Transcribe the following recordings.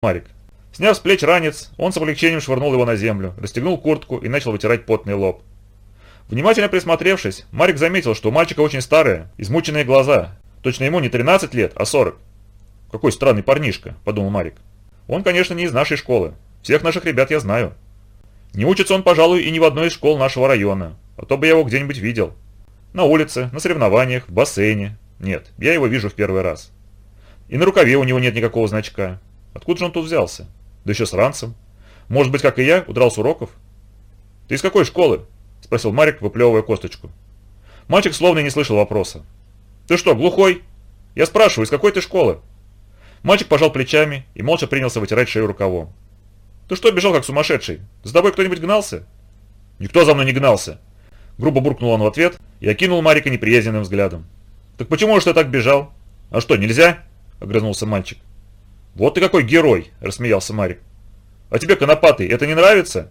Марик. Сняв с плеч ранец, он с облегчением швырнул его на землю, расстегнул куртку и начал вытирать потный лоб. Внимательно присмотревшись, Марик заметил, что у мальчика очень старые, измученные глаза. Точно ему не 13 лет, а 40. «Какой странный парнишка», – подумал Марик. «Он, конечно, не из нашей школы. Всех наших ребят я знаю. Не учится он, пожалуй, и ни в одной из школ нашего района, а то бы я его где-нибудь видел. На улице, на соревнованиях, в бассейне. Нет, я его вижу в первый раз. И на рукаве у него нет никакого значка. Откуда же он тут взялся? Да еще с ранцем. Может быть, как и я, удрал с уроков? Ты из какой школы? Спросил Марик, выплевывая косточку. Мальчик словно не слышал вопроса. Ты что, глухой? Я спрашиваю, из какой ты школы? Мальчик пожал плечами и молча принялся вытирать шею рукавом. Ты что бежал как сумасшедший? За тобой кто-нибудь гнался? Никто за мной не гнался. Грубо буркнул он в ответ и окинул Марика неприязненным взглядом. Так почему же ты так бежал? А что, нельзя? Огрызнулся мальчик. Вот ты какой герой, рассмеялся Марик. А тебе, конопатый, это не нравится?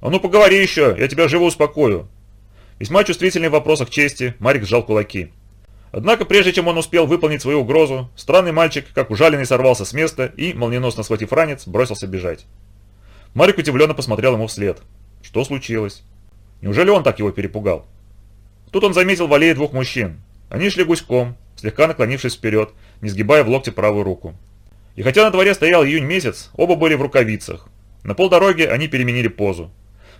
А ну поговори еще, я тебя живо успокою. Весьма чувствительный в вопросах чести, Марик сжал кулаки. Однако, прежде чем он успел выполнить свою угрозу, странный мальчик, как ужаленный, сорвался с места и, молниеносно схватив ранец, бросился бежать. Марик удивленно посмотрел ему вслед. Что случилось? Неужели он так его перепугал? Тут он заметил в аллее двух мужчин. Они шли гуськом, слегка наклонившись вперед, не сгибая в локте правую руку. И хотя на дворе стоял июнь месяц, оба были в рукавицах. На полдороги они переменили позу.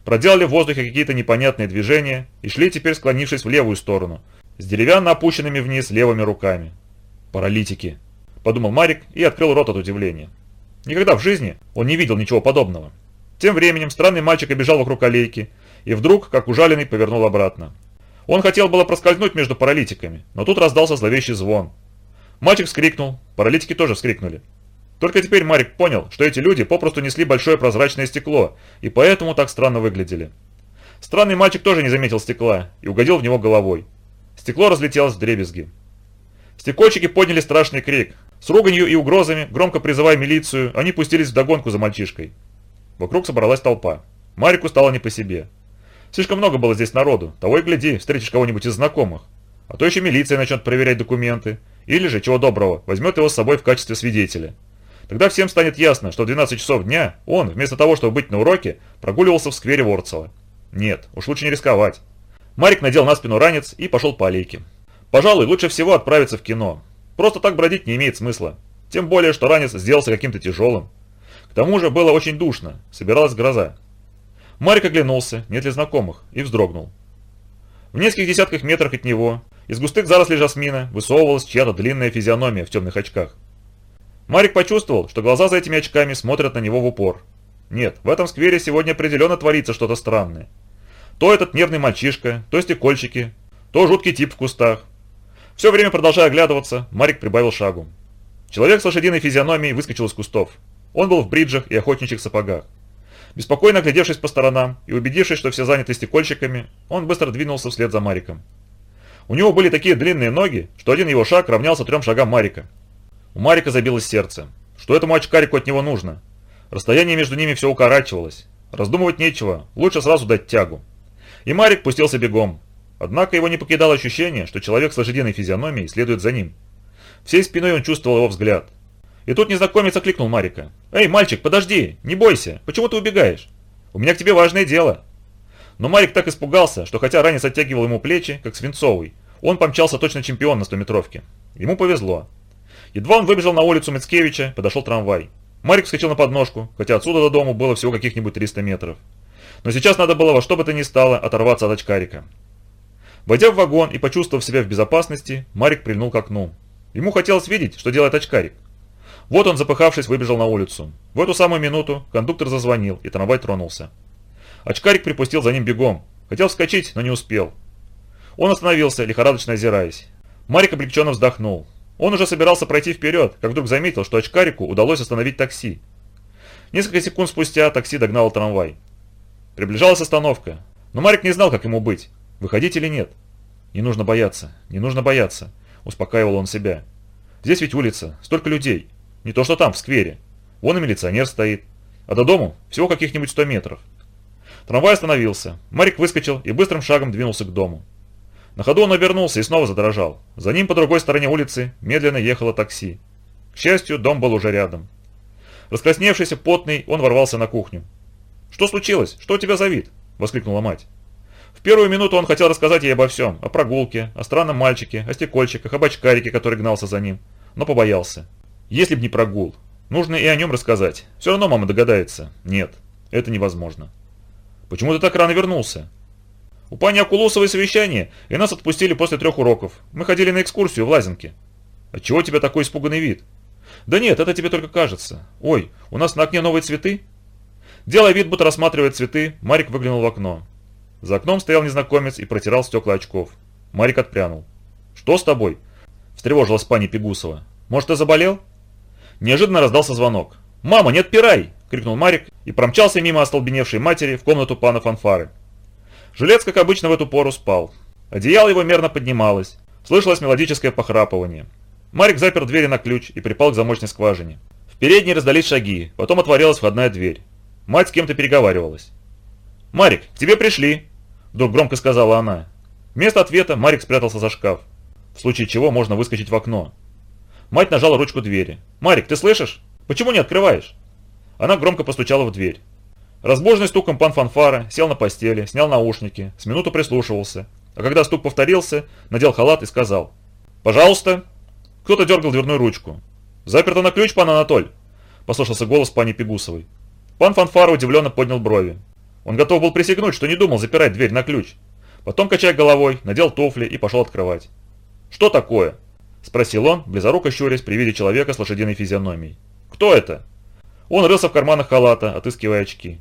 Проделали в воздухе какие-то непонятные движения и шли теперь склонившись в левую сторону, с деревянно опущенными вниз левыми руками. «Паралитики», – подумал Марик и открыл рот от удивления. Никогда в жизни он не видел ничего подобного. Тем временем странный мальчик обежал вокруг аллейки и вдруг, как ужаленный, повернул обратно. Он хотел было проскользнуть между паралитиками, но тут раздался зловещий звон. Мальчик вскрикнул, паралитики тоже вскрикнули. Только теперь Марик понял, что эти люди попросту несли большое прозрачное стекло, и поэтому так странно выглядели. Странный мальчик тоже не заметил стекла и угодил в него головой. Стекло разлетелось в дребезги. Стекольщики подняли страшный крик. С руганью и угрозами, громко призывая милицию, они пустились в догонку за мальчишкой. Вокруг собралась толпа. Марику стало не по себе. Слишком много было здесь народу, того и гляди, встретишь кого-нибудь из знакомых. А то еще милиция начнет проверять документы. Или же, чего доброго, возьмет его с собой в качестве свидетеля. Тогда всем станет ясно, что в 12 часов дня он, вместо того, чтобы быть на уроке, прогуливался в сквере Ворцева. Нет, уж лучше не рисковать. Марик надел на спину ранец и пошел по аллейке. Пожалуй, лучше всего отправиться в кино. Просто так бродить не имеет смысла. Тем более, что ранец сделался каким-то тяжелым. К тому же было очень душно, собиралась гроза. Марик оглянулся, нет ли знакомых, и вздрогнул. В нескольких десятках метрах от него, из густых зарослей жасмина, высовывалась чья-то длинная физиономия в темных очках. Марик почувствовал, что глаза за этими очками смотрят на него в упор. Нет, в этом сквере сегодня определенно творится что-то странное. То этот нервный мальчишка, то стекольщики, то жуткий тип в кустах. Все время продолжая оглядываться, Марик прибавил шагу. Человек с лошадиной физиономией выскочил из кустов. Он был в бриджах и охотничьих сапогах. Беспокойно оглядевшись по сторонам и убедившись, что все заняты стекольщиками, он быстро двинулся вслед за Мариком. У него были такие длинные ноги, что один его шаг равнялся трем шагам Марика. У Марика забилось сердце. Что этому очкарику от него нужно? Расстояние между ними все укорачивалось. Раздумывать нечего, лучше сразу дать тягу. И Марик пустился бегом. Однако его не покидало ощущение, что человек с лошадиной физиономией следует за ним. Всей спиной он чувствовал его взгляд. И тут незнакомец окликнул Марика. «Эй, мальчик, подожди, не бойся, почему ты убегаешь? У меня к тебе важное дело». Но Марик так испугался, что хотя ранец оттягивал ему плечи, как свинцовый, он помчался точно чемпион на стометровке. Ему повезло. Едва он выбежал на улицу Мицкевича, подошел трамвай. Марик вскочил на подножку, хотя отсюда до дому было всего каких-нибудь 300 метров. Но сейчас надо было во что бы то ни стало оторваться от очкарика. Войдя в вагон и почувствовав себя в безопасности, Марик прильнул к окну. Ему хотелось видеть, что делает очкарик. Вот он, запыхавшись, выбежал на улицу. В эту самую минуту кондуктор зазвонил, и трамвай тронулся. Очкарик припустил за ним бегом. Хотел вскочить, но не успел. Он остановился, лихорадочно озираясь. Марик облегченно вздохнул. Он уже собирался пройти вперед, как вдруг заметил, что очкарику удалось остановить такси. Несколько секунд спустя такси догнал трамвай. Приближалась остановка, но Марик не знал, как ему быть, выходить или нет. «Не нужно бояться, не нужно бояться», – успокаивал он себя. «Здесь ведь улица, столько людей, не то что там, в сквере. Вон и милиционер стоит, а до дому всего каких-нибудь сто метров». Трамвай остановился, Марик выскочил и быстрым шагом двинулся к дому. На ходу он обернулся и снова задрожал. За ним по другой стороне улицы медленно ехало такси. К счастью, дом был уже рядом. Раскрасневшийся, потный, он ворвался на кухню. «Что случилось? Что у тебя за вид?» – воскликнула мать. В первую минуту он хотел рассказать ей обо всем. О прогулке, о странном мальчике, о стекольчиках, об очкарике, который гнался за ним. Но побоялся. Если б не прогул. Нужно и о нем рассказать. Все равно мама догадается. Нет, это невозможно. Почему ты так рано вернулся? У пани Акулусовой совещание, и нас отпустили после трех уроков. Мы ходили на экскурсию в Лазинке. Отчего у тебя такой испуганный вид? Да нет, это тебе только кажется. Ой, у нас на окне новые цветы? Делая вид, будто рассматривает цветы, Марик выглянул в окно. За окном стоял незнакомец и протирал стекла очков. Марик отпрянул. «Что с тобой?» – встревожилась пани Пегусова. «Может, ты заболел?» Неожиданно раздался звонок. «Мама, не отпирай!» – крикнул Марик и промчался мимо остолбеневшей матери в комнату пана Фанфары. Жилец, как обычно, в эту пору спал. Одеяло его мерно поднималось. Слышалось мелодическое похрапывание. Марик запер двери на ключ и припал к замочной скважине. В передней раздались шаги, потом отворилась входная дверь. Мать с кем-то переговаривалась. «Марик, к тебе пришли!» Вдруг громко сказала она. Вместо ответа Марик спрятался за шкаф. В случае чего можно выскочить в окно. Мать нажала ручку двери. «Марик, ты слышишь? Почему не открываешь?» Она громко постучала в дверь. Разбуженный стуком пан Фанфара сел на постели, снял наушники, с минуту прислушивался, а когда стук повторился, надел халат и сказал «Пожалуйста». Кто-то дергал дверную ручку. «Заперто на ключ, пан Анатоль?» – послышался голос пани Пегусовой. Пан Фанфара удивленно поднял брови. Он готов был присягнуть, что не думал запирать дверь на ключ. Потом, качая головой, надел туфли и пошел открывать. «Что такое?» – спросил он, близоруко щурясь при виде человека с лошадиной физиономией. «Кто это?» Он рылся в карманах халата, отыскивая очки.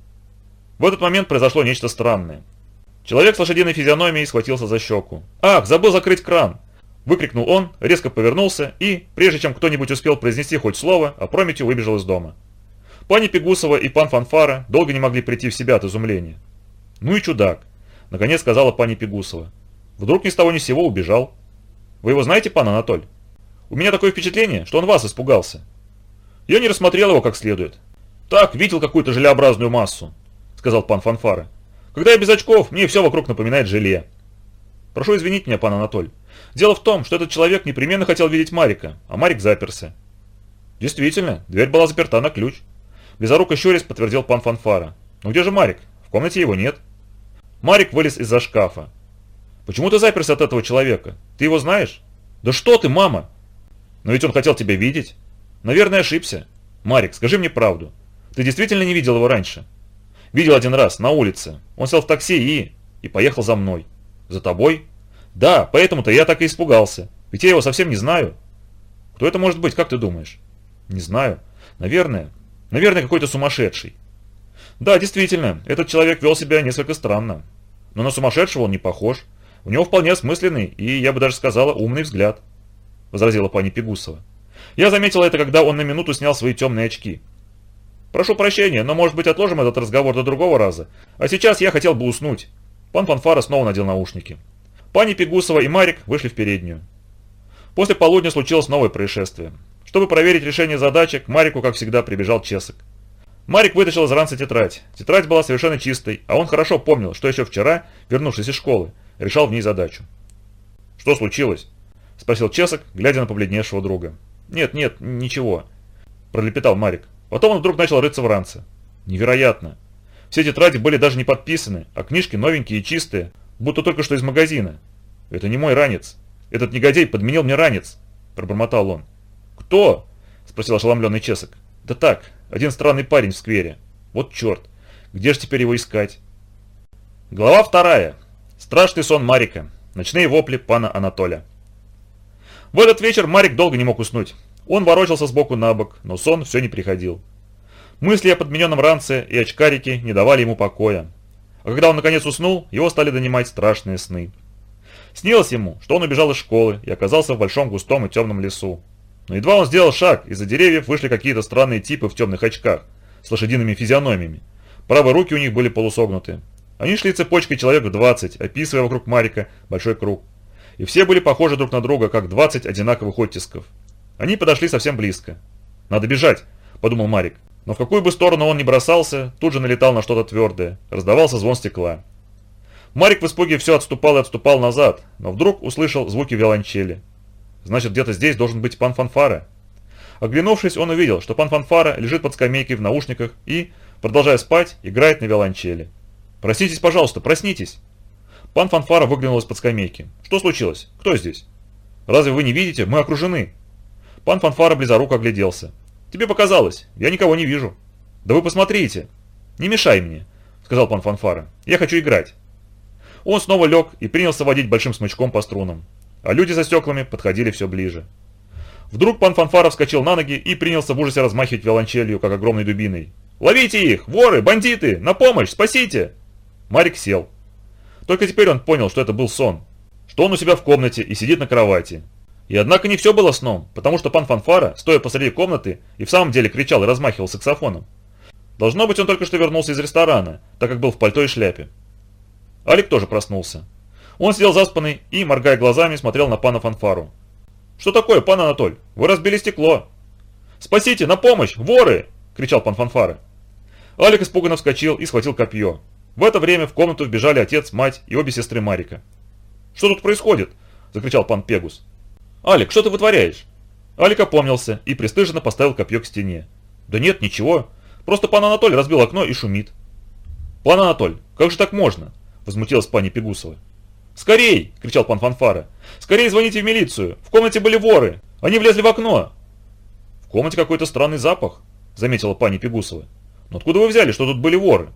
В этот момент произошло нечто странное. Человек с лошадиной физиономией схватился за щеку. «Ах, забыл закрыть кран!» Выкрикнул он, резко повернулся и, прежде чем кто-нибудь успел произнести хоть слово, опрометью выбежал из дома. Пани Пегусова и пан Фанфара долго не могли прийти в себя от изумления. «Ну и чудак», — наконец сказала пани Пегусова. «Вдруг ни с того ни с сего убежал. Вы его знаете, пан Анатоль? У меня такое впечатление, что он вас испугался. Я не рассмотрел его как следует. Так, видел какую-то желеобразную массу сказал пан Фанфара. «Когда я без очков, мне все вокруг напоминает желе». «Прошу извинить меня, пан Анатоль. Дело в том, что этот человек непременно хотел видеть Марика, а Марик заперся». «Действительно, дверь была заперта на ключ». Близоруко щурясь подтвердил пан Фанфара. «Ну где же Марик? В комнате его нет». Марик вылез из-за шкафа. «Почему ты заперся от этого человека? Ты его знаешь?» «Да что ты, мама!» «Но ведь он хотел тебя видеть». «Наверное, ошибся. Марик, скажи мне правду. Ты действительно не видел его раньше?» Видел один раз, на улице. Он сел в такси и... и поехал за мной. За тобой? Да, поэтому-то я так и испугался. Ведь я его совсем не знаю. Кто это может быть, как ты думаешь? Не знаю. Наверное. Наверное, какой-то сумасшедший. Да, действительно, этот человек вел себя несколько странно. Но на сумасшедшего он не похож. У него вполне осмысленный и, я бы даже сказала, умный взгляд. Возразила пани Пегусова. Я заметила это, когда он на минуту снял свои темные очки. Прошу прощения, но может быть отложим этот разговор до другого раза. А сейчас я хотел бы уснуть. Пан Фанфара снова надел наушники. Пани Пегусова и Марик вышли в переднюю. После полудня случилось новое происшествие. Чтобы проверить решение задачи, к Марику, как всегда, прибежал Чесок. Марик вытащил из ранца тетрадь. Тетрадь была совершенно чистой, а он хорошо помнил, что еще вчера, вернувшись из школы, решал в ней задачу. «Что случилось?» – спросил Чесок, глядя на побледневшего друга. «Нет, нет, ничего», – пролепетал Марик. Потом он вдруг начал рыться в ранце. Невероятно. Все тетради были даже не подписаны, а книжки новенькие и чистые, будто только что из магазина. Это не мой ранец. Этот негодяй подменил мне ранец, пробормотал он. Кто? Спросил ошеломленный Чесок. Да так, один странный парень в сквере. Вот черт, где же теперь его искать? Глава вторая. Страшный сон Марика. Ночные вопли пана Анатоля. В этот вечер Марик долго не мог уснуть. Он ворочался сбоку на бок, но сон все не приходил. Мысли о подмененном ранце и очкарике не давали ему покоя. А когда он наконец уснул, его стали донимать страшные сны. Снилось ему, что он убежал из школы и оказался в большом густом и темном лесу. Но едва он сделал шаг, из-за деревьев вышли какие-то странные типы в темных очках, с лошадиными физиономиями. Правые руки у них были полусогнуты. Они шли цепочкой человек в 20, описывая вокруг Марика большой круг. И все были похожи друг на друга, как 20 одинаковых оттисков. Они подошли совсем близко. «Надо бежать», – подумал Марик. Но в какую бы сторону он ни бросался, тут же налетал на что-то твердое. Раздавался звон стекла. Марик в испуге все отступал и отступал назад, но вдруг услышал звуки виолончели. Значит, где-то здесь должен быть пан Фанфара. Оглянувшись, он увидел, что пан Фанфара лежит под скамейкой в наушниках и, продолжая спать, играет на виолончели. «Проснитесь, пожалуйста, проснитесь!» Пан Фанфара выглянул из-под скамейки. «Что случилось? Кто здесь?» «Разве вы не видите? Мы окружены!» Пан Фанфара близоруко огляделся. «Тебе показалось. Я никого не вижу». «Да вы посмотрите!» «Не мешай мне», — сказал пан Фанфара. «Я хочу играть». Он снова лег и принялся водить большим смычком по струнам. А люди за стеклами подходили все ближе. Вдруг пан Фанфара вскочил на ноги и принялся в ужасе размахивать виолончелью, как огромной дубиной. «Ловите их! Воры! Бандиты! На помощь! Спасите!» Марик сел. Только теперь он понял, что это был сон. Что он у себя в комнате и сидит на кровати. И однако не все было сном, потому что пан Фанфара, стоя посреди комнаты, и в самом деле кричал и размахивал саксофоном. Должно быть, он только что вернулся из ресторана, так как был в пальто и шляпе. Алик тоже проснулся. Он сидел заспанный и, моргая глазами, смотрел на пана Фанфару. «Что такое, пан Анатоль? Вы разбили стекло!» «Спасите, на помощь! Воры!» – кричал пан Фанфары. Алик испуганно вскочил и схватил копье. В это время в комнату вбежали отец, мать и обе сестры Марика. «Что тут происходит?» – закричал пан Пегус. «Алик, что ты вытворяешь?» Алик опомнился и пристыженно поставил копье к стене. «Да нет, ничего. Просто пан Анатоль разбил окно и шумит». «Пан Анатоль, как же так можно?» – возмутилась пани Пегусова. «Скорей!» – кричал пан Фанфара. «Скорей звоните в милицию! В комнате были воры! Они влезли в окно!» «В комнате какой-то странный запах», – заметила пани Пегусова. «Но откуда вы взяли, что тут были воры?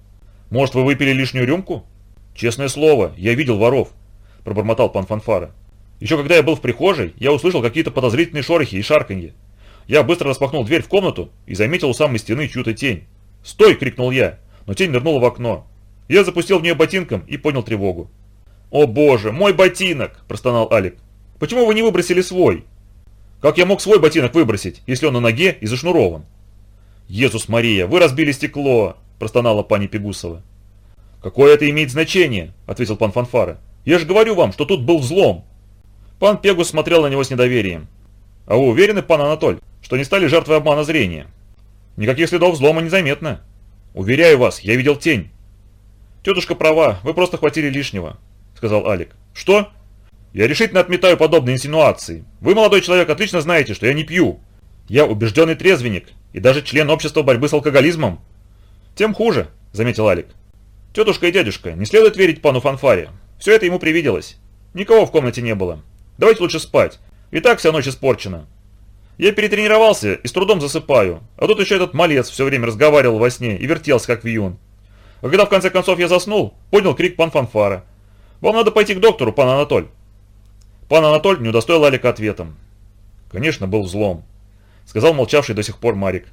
Может, вы выпили лишнюю рюмку?» «Честное слово, я видел воров», – пробормотал пан Фанфара. «Еще когда я был в прихожей, я услышал какие-то подозрительные шорохи и шарканье. Я быстро распахнул дверь в комнату и заметил у самой стены чью-то тень. «Стой!» – крикнул я, но тень нырнула в окно. Я запустил в нее ботинком и понял тревогу. «О боже, мой ботинок!» – простонал Алик. «Почему вы не выбросили свой?» «Как я мог свой ботинок выбросить, если он на ноге и зашнурован?» «Иисус Мария, вы разбили стекло!» – простонала пани Пегусова. «Какое это имеет значение?» – ответил пан Фанфара. «Я же говорю вам, что тут был взлом!» Пан Пегус смотрел на него с недоверием. «А вы уверены, пан Анатоль, что не стали жертвой обмана зрения?» «Никаких следов взлома незаметно. Уверяю вас, я видел тень». «Тетушка права, вы просто хватили лишнего сказал Алик. «Что?» «Я решительно отметаю подобные инсинуации. Вы, молодой человек, отлично знаете, что я не пью. Я убежденный трезвенник и даже член общества борьбы с алкоголизмом». «Тем хуже», — заметил Алик. «Тетушка и дядюшка, не следует верить пану Фанфаре. Все это ему привиделось. Никого в комнате не было. Давайте лучше спать. И так вся ночь испорчена. Я перетренировался и с трудом засыпаю, а тут еще этот малец все время разговаривал во сне и вертелся, как вьюн. А когда в конце концов я заснул, поднял крик пан Фанфара. Вам надо пойти к доктору, пан Анатоль. Пан Анатоль не удостоил Алика ответом. Конечно, был взлом. Сказал молчавший до сих пор Марик.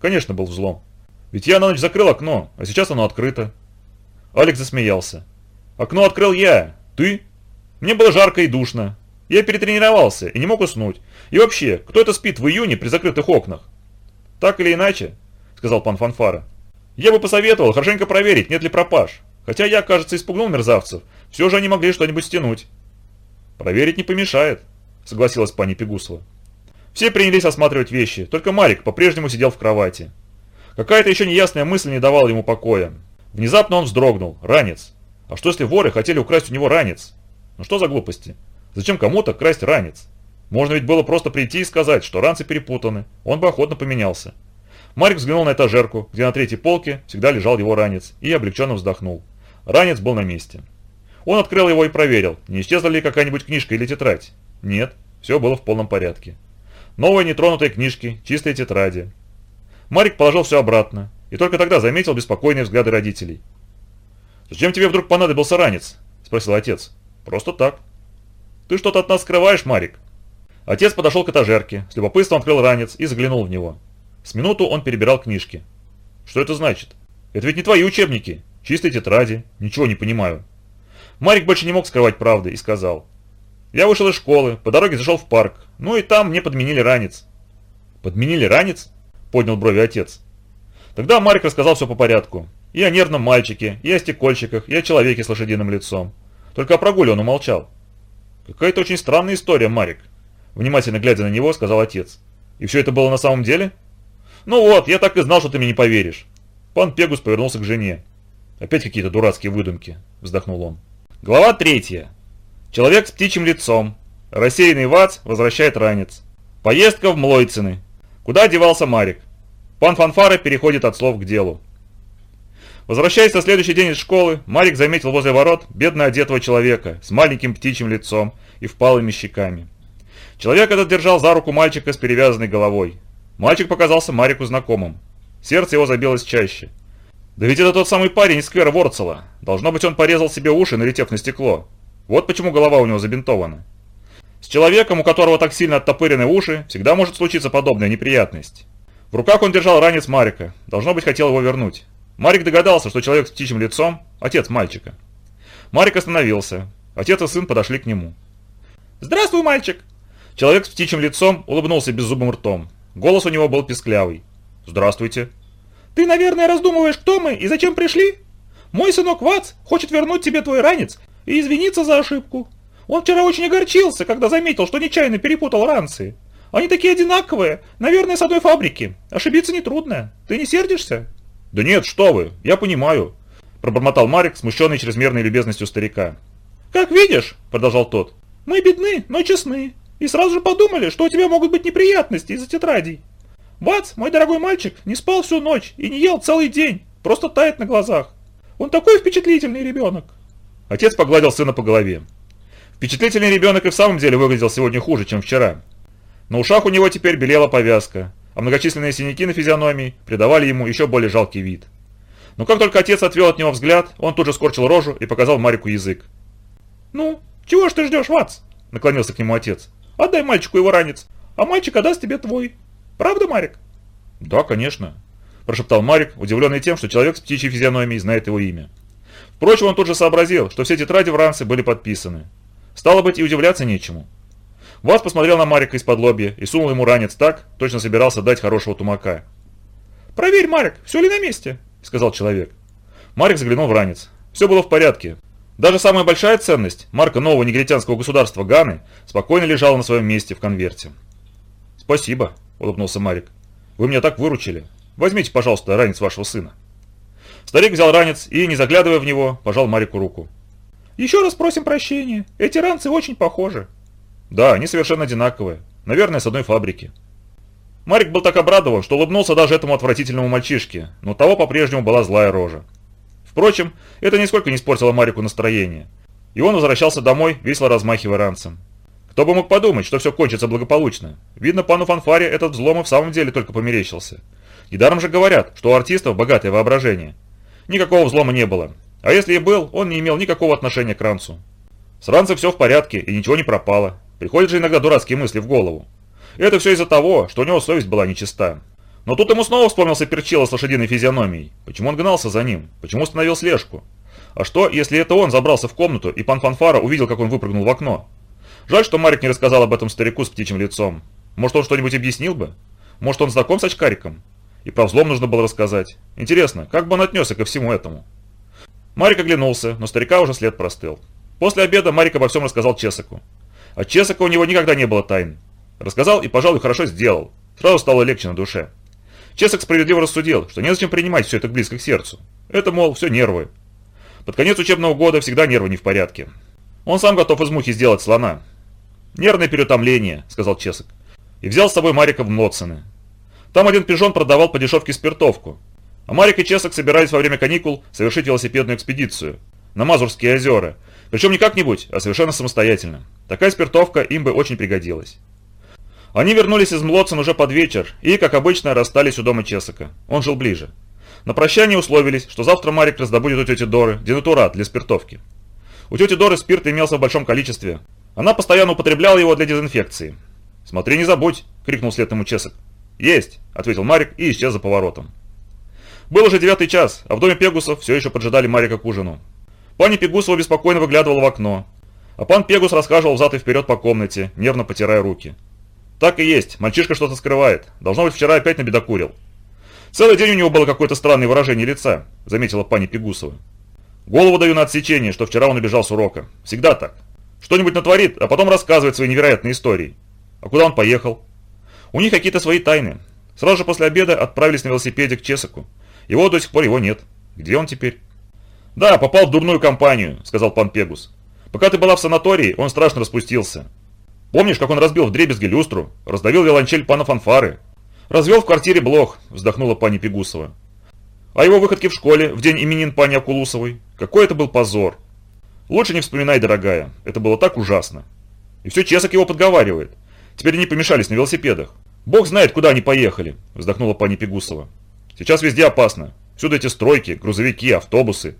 Конечно, был взлом. Ведь я на ночь закрыл окно, а сейчас оно открыто. Алик засмеялся. Окно открыл я. Ты? Мне было жарко и душно. Я перетренировался и не мог уснуть. И вообще, кто это спит в июне при закрытых окнах? Так или иначе, сказал пан Фанфара. Я бы посоветовал хорошенько проверить, нет ли пропаж. Хотя я, кажется, испугнул мерзавцев все же они могли что-нибудь стянуть. Проверить не помешает, согласилась пани Пегусова. Все принялись осматривать вещи, только Марик по-прежнему сидел в кровати. Какая-то еще неясная мысль не давала ему покоя. Внезапно он вздрогнул. Ранец. А что если воры хотели украсть у него ранец? Ну что за глупости? Зачем кому-то красть ранец? Можно ведь было просто прийти и сказать, что ранцы перепутаны. Он бы охотно поменялся. Марик взглянул на этажерку, где на третьей полке всегда лежал его ранец, и облегченно вздохнул. Ранец был на месте. Он открыл его и проверил, не исчезла ли какая-нибудь книжка или тетрадь. Нет, все было в полном порядке. Новые нетронутые книжки, чистые тетради. Марик положил все обратно, и только тогда заметил беспокойные взгляды родителей. «Зачем тебе вдруг понадобился ранец?» – спросил отец. «Просто так». «Ты что-то от нас скрываешь, Марик?» Отец подошел к этажерке, с любопытством открыл ранец и заглянул в него. С минуту он перебирал книжки. «Что это значит? Это ведь не твои учебники, чистые тетради, ничего не понимаю». Марик больше не мог скрывать правды и сказал. «Я вышел из школы, по дороге зашел в парк, ну и там мне подменили ранец». «Подменили ранец?» – поднял брови отец. Тогда Марик рассказал все по порядку. И о нервном мальчике, и о стекольщиках, и о человеке с лошадиным лицом. Только о прогуле он умолчал. «Какая-то очень странная история, Марик», – внимательно глядя на него, сказал отец. «И все это было на самом деле?» «Ну вот, я так и знал, что ты мне не поверишь». Пан Пегус повернулся к жене. «Опять какие-то дурацкие выдумки», – вздохнул он. Глава 3. Человек с птичьим лицом. Рассеянный вац возвращает ранец. Поездка в Млойцины. Куда девался Марик? Пан Фанфара переходит от слов к делу. Возвращаясь на следующий день из школы, Марик заметил возле ворот бедно одетого человека с маленьким птичьим лицом и впалыми щеками. Человек этот держал за руку мальчика с перевязанной головой. Мальчик показался Марику знакомым. Сердце его забилось чаще. Да ведь это тот самый парень из сквера Ворцела. Должно быть, он порезал себе уши, налетев на стекло. Вот почему голова у него забинтована. С человеком, у которого так сильно оттопырены уши, всегда может случиться подобная неприятность. В руках он держал ранец Марика. Должно быть, хотел его вернуть. Марик догадался, что человек с птичьим лицом – отец мальчика. Марик остановился. Отец и сын подошли к нему. «Здравствуй, мальчик!» Человек с птичьим лицом улыбнулся беззубым ртом. Голос у него был писклявый. «Здравствуйте!» «Ты, наверное, раздумываешь, кто мы и зачем пришли? Мой сынок Вац хочет вернуть тебе твой ранец и извиниться за ошибку. Он вчера очень огорчился, когда заметил, что нечаянно перепутал ранцы. Они такие одинаковые, наверное, с одной фабрики. Ошибиться нетрудно. Ты не сердишься?» «Да нет, что вы, я понимаю», – пробормотал Марик, смущенный чрезмерной любезностью старика. «Как видишь», – продолжал тот, – «мы бедны, но честны, и сразу же подумали, что у тебя могут быть неприятности из-за тетрадей. Бац, мой дорогой мальчик, не спал всю ночь и не ел целый день, просто тает на глазах. Он такой впечатлительный ребенок». Отец погладил сына по голове. Впечатлительный ребенок и в самом деле выглядел сегодня хуже, чем вчера. На ушах у него теперь белела повязка, а многочисленные синяки на физиономии придавали ему еще более жалкий вид. Но как только отец отвел от него взгляд, он тут же скорчил рожу и показал Марику язык. «Ну, чего ж ты ждешь, Ватс?» – наклонился к нему отец. «Отдай мальчику его ранец, а мальчик отдаст тебе твой. Правда, Марик?» «Да, конечно», – прошептал Марик, удивленный тем, что человек с птичьей физиономией знает его имя. Впрочем, он тут же сообразил, что все тетради в ранце были подписаны. Стало быть, и удивляться нечему. Вас посмотрел на Марика из-под лобья и сунул ему ранец так, точно собирался дать хорошего тумака. «Проверь, Марик, все ли на месте?» – сказал человек. Марик заглянул в ранец. Все было в порядке. Даже самая большая ценность, марка нового негритянского государства Ганы, спокойно лежала на своем месте в конверте. «Спасибо», – улыбнулся Марик. «Вы меня так выручили. Возьмите, пожалуйста, ранец вашего сына». Старик взял ранец и, не заглядывая в него, пожал Марику руку. «Еще раз просим прощения. Эти ранцы очень похожи. Да, они совершенно одинаковые. Наверное, с одной фабрики. Марик был так обрадован, что улыбнулся даже этому отвратительному мальчишке, но того по-прежнему была злая рожа. Впрочем, это нисколько не испортило Марику настроение. И он возвращался домой, весело размахивая ранцем. Кто бы мог подумать, что все кончится благополучно. Видно, пану Фанфаре этот взлом и в самом деле только померещился. Недаром же говорят, что у артистов богатое воображение. Никакого взлома не было. А если и был, он не имел никакого отношения к ранцу. С ранцем все в порядке и ничего не пропало. Приходят же иногда дурацкие мысли в голову. И это все из-за того, что у него совесть была нечиста. Но тут ему снова вспомнился перчило с лошадиной физиономией. Почему он гнался за ним? Почему остановил слежку? А что, если это он забрался в комнату, и пан Фанфара увидел, как он выпрыгнул в окно? Жаль, что Марик не рассказал об этом старику с птичьим лицом. Может, он что-нибудь объяснил бы? Может, он знаком с очкариком? И про взлом нужно было рассказать. Интересно, как бы он отнесся ко всему этому? Марик оглянулся, но старика уже след простыл. После обеда Марик обо всем рассказал Чесаку. От Чесака у него никогда не было тайн. Рассказал и, пожалуй, хорошо сделал. Сразу стало легче на душе. Чесак справедливо рассудил, что незачем принимать все это близко к сердцу. Это, мол, все нервы. Под конец учебного года всегда нервы не в порядке. Он сам готов из мухи сделать слона. «Нервное переутомление», — сказал Чесак. И взял с собой Марика в Млотсены. Там один пижон продавал по дешевке спиртовку. А Марик и Чесак собирались во время каникул совершить велосипедную экспедицию на Мазурские озера. Причем не как-нибудь, а совершенно самостоятельно. Такая спиртовка им бы очень пригодилась. Они вернулись из Млоцен уже под вечер и, как обычно, расстались у дома Чесака. Он жил ближе. На прощание условились, что завтра Марик раздобудет у тети Доры денатурат для спиртовки. У тети Доры спирт имелся в большом количестве. Она постоянно употребляла его для дезинфекции. «Смотри, не забудь!» – крикнул след ему Чесак. «Есть!» – ответил Марик и исчез за поворотом. Был уже девятый час, а в доме Пегусов все еще поджидали Марика к ужину. Пани Пегусова беспокойно выглядывала в окно. А пан Пегус расхаживал взад и вперед по комнате, нервно потирая руки. Так и есть, мальчишка что-то скрывает. Должно быть, вчера опять набедокурил. Целый день у него было какое-то странное выражение лица, заметила пани Пегусова. Голову даю на отсечение, что вчера он убежал с урока. Всегда так. Что-нибудь натворит, а потом рассказывает свои невероятные истории. А куда он поехал? У них какие-то свои тайны. Сразу же после обеда отправились на велосипеде к Чесаку. Его до сих пор его нет. Где он теперь? «Да, попал в дурную компанию», — сказал пан Пегус. Пока ты была в санатории, он страшно распустился. Помнишь, как он разбил в дребезги люстру, раздавил виолончель пана Фанфары? Развел в квартире блох, вздохнула пани Пегусова. А его выходки в школе в день именин пани Акулусовой? Какой это был позор. Лучше не вспоминай, дорогая, это было так ужасно. И все Чесок его подговаривает. Теперь они помешались на велосипедах. Бог знает, куда они поехали, вздохнула пани Пегусова. Сейчас везде опасно. Всюду эти стройки, грузовики, автобусы,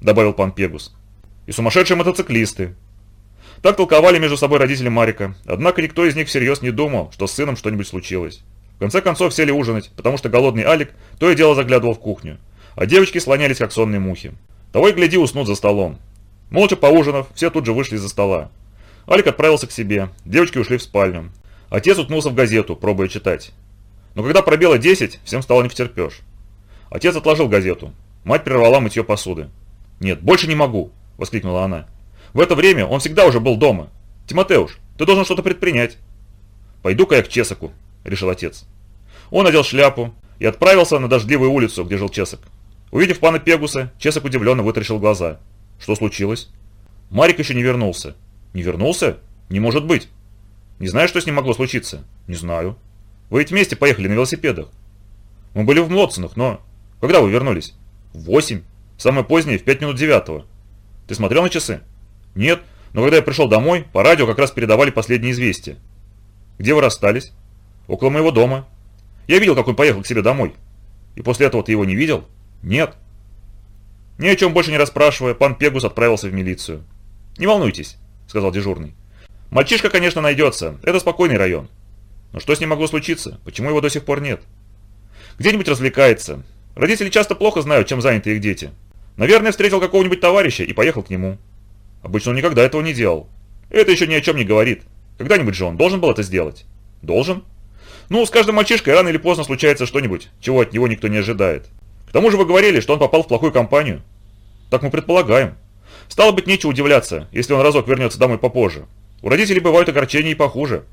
добавил пан Пегус. И сумасшедшие мотоциклисты. Так толковали между собой родители Марика, однако никто из них всерьез не думал, что с сыном что-нибудь случилось. В конце концов сели ужинать, потому что голодный Алик то и дело заглядывал в кухню, а девочки слонялись как сонные мухи. Того и гляди уснут за столом. Молча поужинав, все тут же вышли из-за стола. Алик отправился к себе, девочки ушли в спальню. Отец уткнулся в газету, пробуя читать. Но когда пробило 10, всем стало не втерпешь. Отец отложил газету. Мать прервала мытье посуды. «Нет, больше не могу!» – воскликнула она. «В это время он всегда уже был дома. Тимотеуш, ты должен что-то предпринять». «Пойду-ка я к Чесоку», – решил отец. Он надел шляпу и отправился на дождливую улицу, где жил Чесок. Увидев пана Пегуса, Чесок удивленно вытаращил глаза. Что случилось? Марик еще не вернулся. Не вернулся? Не может быть. Не знаю, что с ним могло случиться? Не знаю. Вы ведь вместе поехали на велосипедах. Мы были в Млоцинах, но... Когда вы вернулись? В восемь. Самое позднее, в пять минут девятого. Ты смотрел на часы? Нет, но когда я пришел домой, по радио как раз передавали последние известия. Где вы расстались? Около моего дома. Я видел, как он поехал к себе домой. И после этого ты его не видел? Нет. Ни о чем больше не расспрашивая, пан Пегус отправился в милицию. «Не волнуйтесь», — сказал дежурный. «Мальчишка, конечно, найдется. Это спокойный район. Но что с ним могло случиться? Почему его до сих пор нет? Где-нибудь развлекается. Родители часто плохо знают, чем заняты их дети. Наверное, встретил какого-нибудь товарища и поехал к нему. Обычно он никогда этого не делал. Это еще ни о чем не говорит. Когда-нибудь же он должен был это сделать. Должен? Ну, с каждым мальчишкой рано или поздно случается что-нибудь, чего от него никто не ожидает. К тому же вы говорили, что он попал в плохую компанию. Так мы предполагаем. Стало быть, нечего удивляться, если он разок вернется домой попозже. У родителей бывают огорчения и похуже.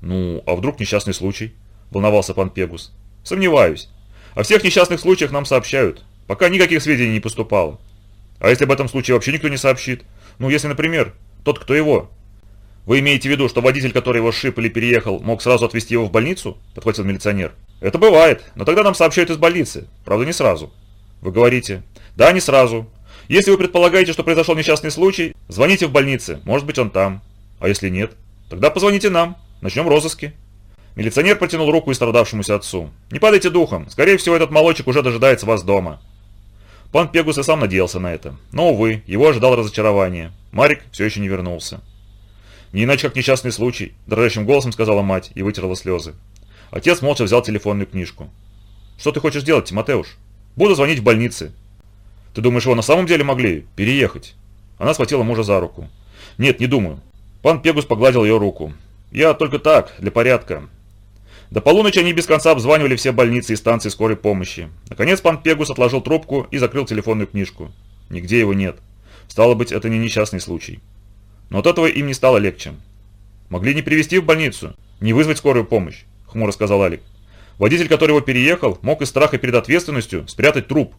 Ну, а вдруг несчастный случай? Волновался пан Пегус. Сомневаюсь. О всех несчастных случаях нам сообщают. Пока никаких сведений не поступало. А если об этом случае вообще никто не сообщит? Ну, если, например, тот, кто его, «Вы имеете в виду, что водитель, который его шип или переехал, мог сразу отвезти его в больницу?» – подхватил милиционер. «Это бывает, но тогда нам сообщают из больницы. Правда, не сразу». «Вы говорите?» «Да, не сразу. Если вы предполагаете, что произошел несчастный случай, звоните в больнице, может быть он там. А если нет, тогда позвоните нам, начнем розыски». Милиционер протянул руку и страдавшемуся отцу. «Не падайте духом, скорее всего этот молочек уже дожидается вас дома». Пан Пегус и сам надеялся на это, но, увы, его ожидал разочарование. Марик все еще не вернулся. «Не иначе, как несчастный случай», – дрожащим голосом сказала мать и вытерла слезы. Отец молча взял телефонную книжку. «Что ты хочешь делать, Тимотеуш?» «Буду звонить в больнице». «Ты думаешь, его на самом деле могли переехать?» Она схватила мужа за руку. «Нет, не думаю». Пан Пегус погладил ее руку. «Я только так, для порядка». До полуночи они без конца обзванивали все больницы и станции скорой помощи. Наконец пан Пегус отложил трубку и закрыл телефонную книжку. Нигде его нет. Стало быть, это не несчастный случай. Но от этого им не стало легче. «Могли не привезти в больницу, не вызвать скорую помощь», – хмуро сказал Алик. «Водитель, который его переехал, мог из страха перед ответственностью спрятать труп».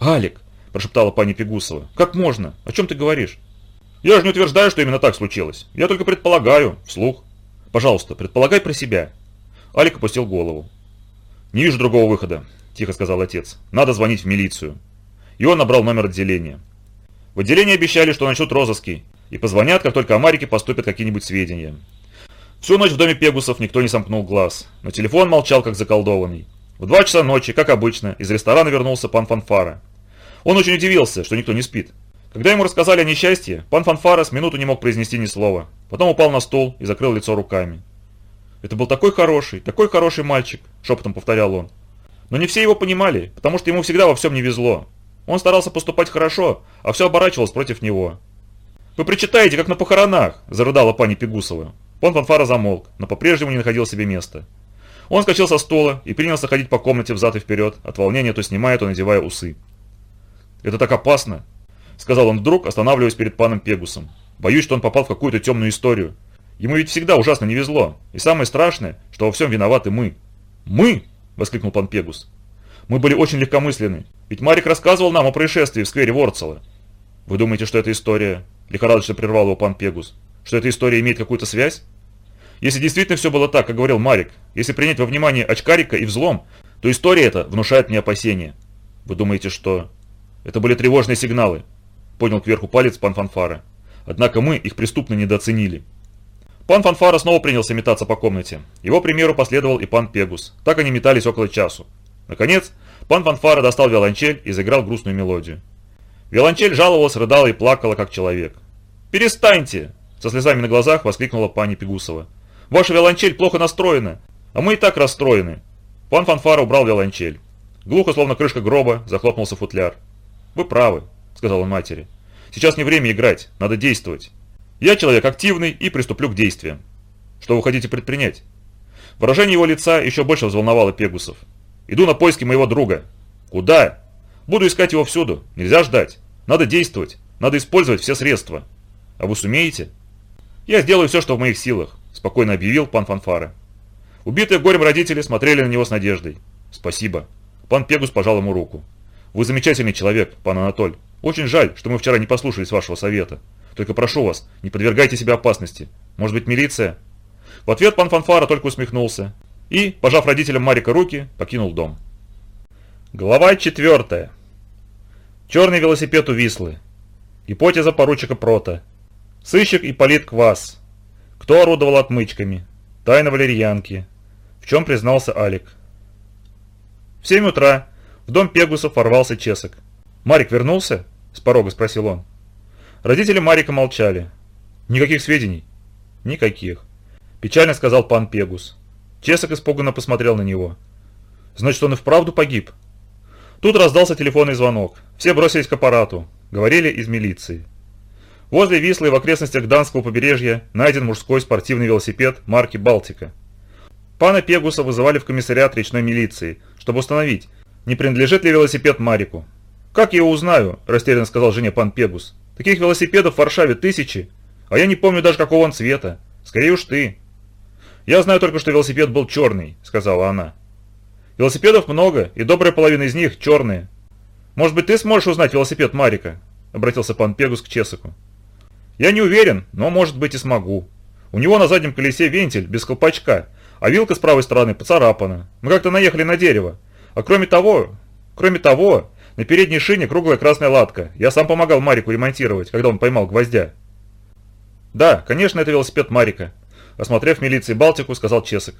«Алик», – прошептала пани Пегусова, – «как можно? О чем ты говоришь?» «Я же не утверждаю, что именно так случилось. Я только предполагаю, вслух. Пожалуйста, предполагай про себя». Алик опустил голову. «Не вижу другого выхода», – тихо сказал отец. «Надо звонить в милицию». И он набрал номер отделения. В отделении обещали, что начнут розыски, и позвонят, как только о Марике поступят какие-нибудь сведения. Всю ночь в доме Пегусов никто не сомкнул глаз, но телефон молчал, как заколдованный. В два часа ночи, как обычно, из ресторана вернулся пан Фанфара. Он очень удивился, что никто не спит. Когда ему рассказали о несчастье, пан Фанфара с минуту не мог произнести ни слова. Потом упал на стол и закрыл лицо руками. «Это был такой хороший, такой хороший мальчик», – шепотом повторял он. Но не все его понимали, потому что ему всегда во всем не везло. Он старался поступать хорошо, а все оборачивалось против него. «Вы причитаете, как на похоронах!» – зарыдала пани Пегусова. Пон Фанфара замолк, но по-прежнему не находил себе места. Он скачал со стола и принялся ходить по комнате взад и вперед, от волнения то снимая, то надевая усы. «Это так опасно!» – сказал он вдруг, останавливаясь перед паном Пегусом. «Боюсь, что он попал в какую-то темную историю. Ему ведь всегда ужасно не везло. И самое страшное, что во всем виноваты мы». «Мы?» – воскликнул пан Пегус. «Мы были очень легкомысленны. Ведь Марик рассказывал нам о происшествии в сквере Ворцела. Вы думаете, что эта история Лихорадочно прервал его пан Пегус. Что эта история имеет какую-то связь? Если действительно все было так, как говорил Марик, если принять во внимание очкарика и взлом, то история эта внушает мне опасения. Вы думаете, что... Это были тревожные сигналы, поднял кверху палец пан Фанфара. Однако мы их преступно недооценили. Пан Фанфара снова принялся метаться по комнате. Его примеру последовал и пан Пегус. Так они метались около часу. Наконец, пан Фанфара достал виолончель и заиграл грустную мелодию. Виолончель жаловалась, рыдала и плакала, как человек. «Перестаньте!» – со слезами на глазах воскликнула пани Пегусова. «Ваша виолончель плохо настроена, а мы и так расстроены». Пан Фанфара убрал виолончель. Глухо, словно крышка гроба, захлопнулся футляр. «Вы правы», – сказал он матери. «Сейчас не время играть, надо действовать. Я человек активный и приступлю к действиям. Что вы хотите предпринять?» Выражение его лица еще больше взволновало Пегусов. «Иду на поиски моего друга». «Куда?» «Буду искать его всюду. Нельзя ждать. Надо действовать. Надо использовать все средства. А вы сумеете?» «Я сделаю все, что в моих силах», – спокойно объявил пан Фанфара. Убитые горем родители смотрели на него с надеждой. «Спасибо». Пан Пегус пожал ему руку. «Вы замечательный человек, пан Анатоль. Очень жаль, что мы вчера не послушались вашего совета. Только прошу вас, не подвергайте себя опасности. Может быть, милиция?» В ответ пан Фанфара только усмехнулся и, пожав родителям Марика руки, покинул дом. Глава четвертая. Черный велосипед у Вислы. Гипотеза поручика Прота. Сыщик и полит Квас. Кто орудовал отмычками? Тайна валерьянки. В чем признался Алик. В 7 утра в дом Пегусов ворвался Чесок. «Марик вернулся?» – с порога спросил он. Родители Марика молчали. «Никаких сведений?» «Никаких», – печально сказал пан Пегус. Чесок испуганно посмотрел на него. «Значит, он и вправду погиб?» Тут раздался телефонный звонок. Все бросились к аппарату. Говорили из милиции. Возле Вислы в окрестностях Данского побережья найден мужской спортивный велосипед марки «Балтика». Пана Пегуса вызывали в комиссариат речной милиции, чтобы установить, не принадлежит ли велосипед Марику. «Как я его узнаю?» – растерянно сказал жене пан Пегус. «Таких велосипедов в Варшаве тысячи, а я не помню даже какого он цвета. Скорее уж ты». «Я знаю только, что велосипед был черный», – сказала она. «Велосипедов много, и добрая половина из них черные. Может быть, ты сможешь узнать велосипед Марика?» – обратился пан Пегус к Чесоку. Я не уверен, но может быть и смогу. У него на заднем колесе вентиль без колпачка, а вилка с правой стороны поцарапана. Мы как-то наехали на дерево. А кроме того, кроме того, на передней шине круглая красная латка. Я сам помогал Марику ремонтировать, когда он поймал гвоздя. Да, конечно, это велосипед Марика. Осмотрев милиции Балтику, сказал Чесок.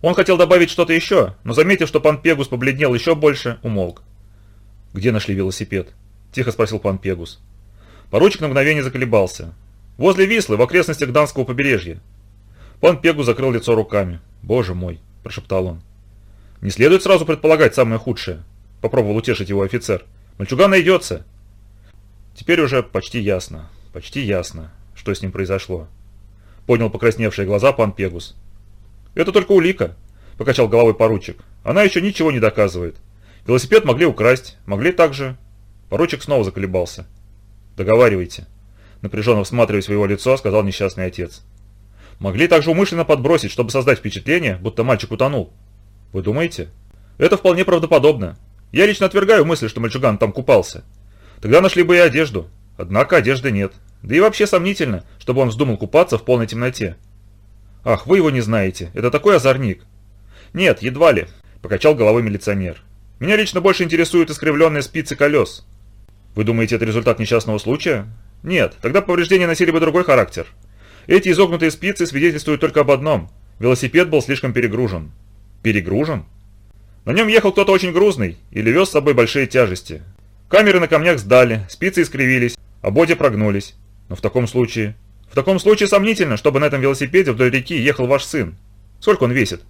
Он хотел добавить что-то еще, но заметив, что пан Пегус побледнел еще больше, умолк. «Где нашли велосипед?» – тихо спросил пан Пегус. Поручик на мгновение заколебался. «Возле Вислы, в окрестностях Данского побережья». Пан Пегу закрыл лицо руками. «Боже мой!» – прошептал он. «Не следует сразу предполагать самое худшее», – попробовал утешить его офицер. «Мальчуган найдется». Теперь уже почти ясно, почти ясно, что с ним произошло. Поднял покрасневшие глаза пан Пегус. «Это только улика», – покачал головой поручик. «Она еще ничего не доказывает. Велосипед могли украсть, могли также...» Поручик снова заколебался. «Договаривайте», – напряженно всматриваясь в его лицо, сказал несчастный отец. «Могли также умышленно подбросить, чтобы создать впечатление, будто мальчик утонул. Вы думаете? Это вполне правдоподобно. Я лично отвергаю мысль, что мальчуган там купался. Тогда нашли бы и одежду. Однако одежды нет. Да и вообще сомнительно, чтобы он вздумал купаться в полной темноте. Ах, вы его не знаете. Это такой озорник. Нет, едва ли, покачал головой милиционер. Меня лично больше интересуют искривленные спицы колес. Вы думаете, это результат несчастного случая? Нет, тогда повреждения носили бы другой характер. Эти изогнутые спицы свидетельствуют только об одном. Велосипед был слишком перегружен. Перегружен? На нем ехал кто-то очень грузный или вез с собой большие тяжести. Камеры на камнях сдали, спицы искривились, а боди прогнулись. Но в таком случае... В таком случае сомнительно, чтобы на этом велосипеде вдоль реки ехал ваш сын. Сколько он весит?